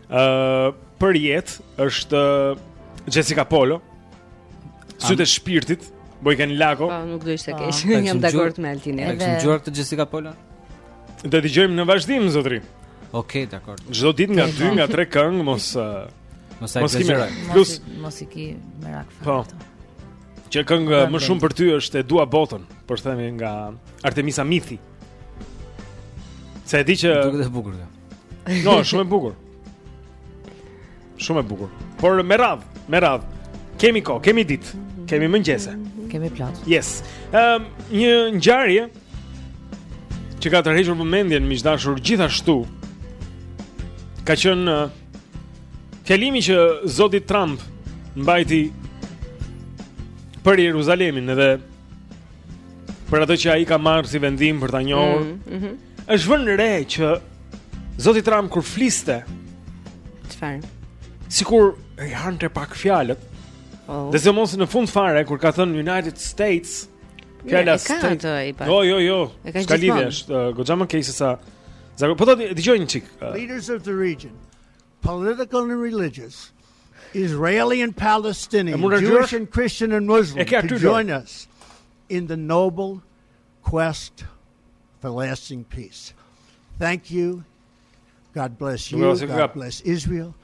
Ë uh, për jetë është Xhesika Polo. Sytë e shpirtit, Bojken Lako. Po, nuk do ishte keq. Ah. Jam dakord me Altin. Edhe s'e kam dëgjuar këtë Xhesika Polo. Do t'i dëgjojmë në vazhdim zotëri. Okej, okay, dakord. Çdo ditë nga 2 nga 3 këngë mos uh, mos ai. Mos ki merak. Plus mos ki merak. Po. Që këngë më shumë për ty është e dua botën, por themi nga Artemisa Mithi. Se e di që duket e bukur. Jo, shumë e bukur. Shumë e bukur. Por me radhë, me radhë. Kemi kohë, kemi ditë, kemi mëngjese. Kemi plot. Yes. Ehm, um, një ngjarje që ka tërhequr vëmendjen miq të dashur gjithashtu ka qenë Fjalimi që Zoti Trump mbajti për Jeruzalemin dhe për atë që ai ka marrë si vendim për ta njohur. Mm -hmm. Mhm. Është vënë re që Zoti Trump kur fliste çfarë? Sikur i hante pak fjalët. Oh. Dhe sidomos në fund fare kur ka thënë United States, fjala States. Jo, jo, jo. Ka lidhje, është uh, goxha më keq se sa Po thotë dëgjoj një çik. Uh, Leaders of the region, political and religious, Israeli and Palestinian, Jewish and Christian and Muslim to join us in the noble quest for lasting peace. Thank you. God bless you. God bless Israel.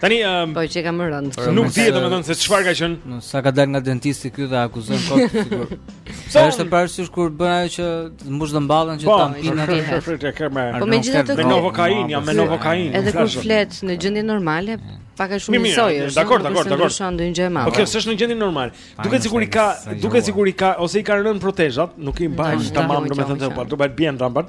Tani um, po që kaq rëndë. Nuk di domethënë se çfarë ka qen. Sa ka dalë nga dentisti ky dhe akuzon kot sigur. Sa është parë sikur kur bën ajo që mbush dhëmballën që po, ta mpinë atë. Po megjithatë me novokain, ja me novokain. Edhe kur flet në gjendje normale, pak a shumë njësoj është. Dakor, dakor, dakor. Është ndonjë gjë e madhe. Okej, s'është në gjendje normale. Duket sikur i ka, duket sikur i ka ose i kanë rënë protezat, nuk i mbajnë tamam, domethënë se po, do bëhet bien tamam.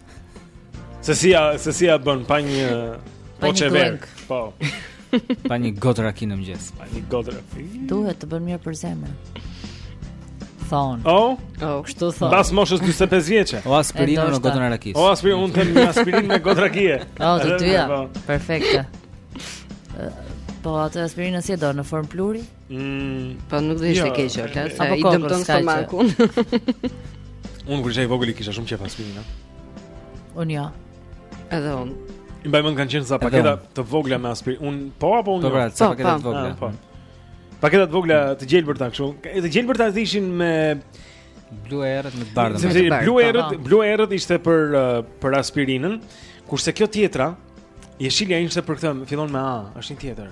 Se s'ia, se s'ia bën pa një poçe verë. Po. Pa një gotë raki në mëngjes. Pa një gotë raki. Dhe të bën mirë për zemrën. Thon. Oh, oh, kështu thon. Pas moshës 45 vjeçe. O aspirinën o gotën e rakisë. O aspirinë, unë kam një aspirinë me gotë rakie. Oh, të dyja. Po. Perfekte. Po atë aspirinën si e do në formë pluhuri? Mm, po nuk do ishte jo, keq Olta, se dëmton stomakun. Unë kur isha i vogël i kisha shumë qejf aspirinat. Unë jo. Edhe unë. I mbaj mend kanë qenë ca paketa të vogla me aspirin. Un po apo unë? Po, pra, ca po, paketa të vogla. Ah, po. Paketa të vogla të gjelbërta kështu. E të gjelbërta ishin me blu errët me të bardhën. Sepse blu errët, blu errët ishte për uh, për aspirinën, kurse kjo tjetra, jeshilja ishte për këtë, fillon me A, është një tjetër.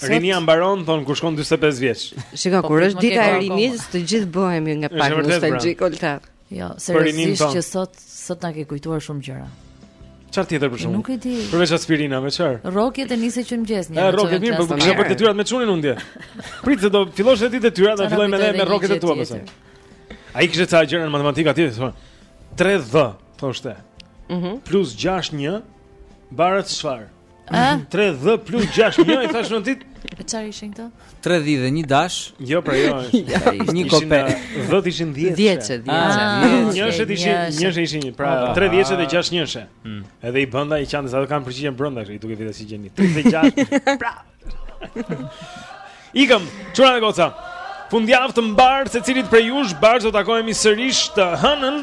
Rinia mbaron thon kur shkon 45 vjeç. Shikoj po, kur është dita e rinisë, të gjithë bëhemi nga pak nostalgjik pra, Olta. Jo, seriozisht që sot sot na ke kujtuar shumë gjëra. Çfarë tjetër për shembull? Nuk e di. Përveç aspirinave, çfarë? Rrokjet e nisëm që në mëngjes ne. Rrokjet mirë, por kisha bërë detyrat me çunin unë dje. Prit se do fillosh edhe ti detyrat, do fillojmë edhe me rrokjet e tua pastaj. Ai kishte ca gjëra në matematikë atje, thonë. 3 dh, thoshte. Mhm. Plus 6 nj baras çfarë? Ëh? 3 dh plus 6 nj i thash në ditë. E çfarë ishin këto? 3 dhen dhe një dash. Jo, pra jo. Një kope. Dhët ishin 10. 10, 10. Njëshet ishin, njëshet ishin një. Pra 3 ah. dhjetëshe dhe 6 njëshe. Hmm. Edhe i bënte, i qante, se e kanë përgjigjen brenda, i dukej vetja si gjeni. 3 dhe 6. Pra. Ikëm, çuna dhe goca. Fundjavë të mbarë secilit prej jush, bashkë do takohemi sërish të hënën.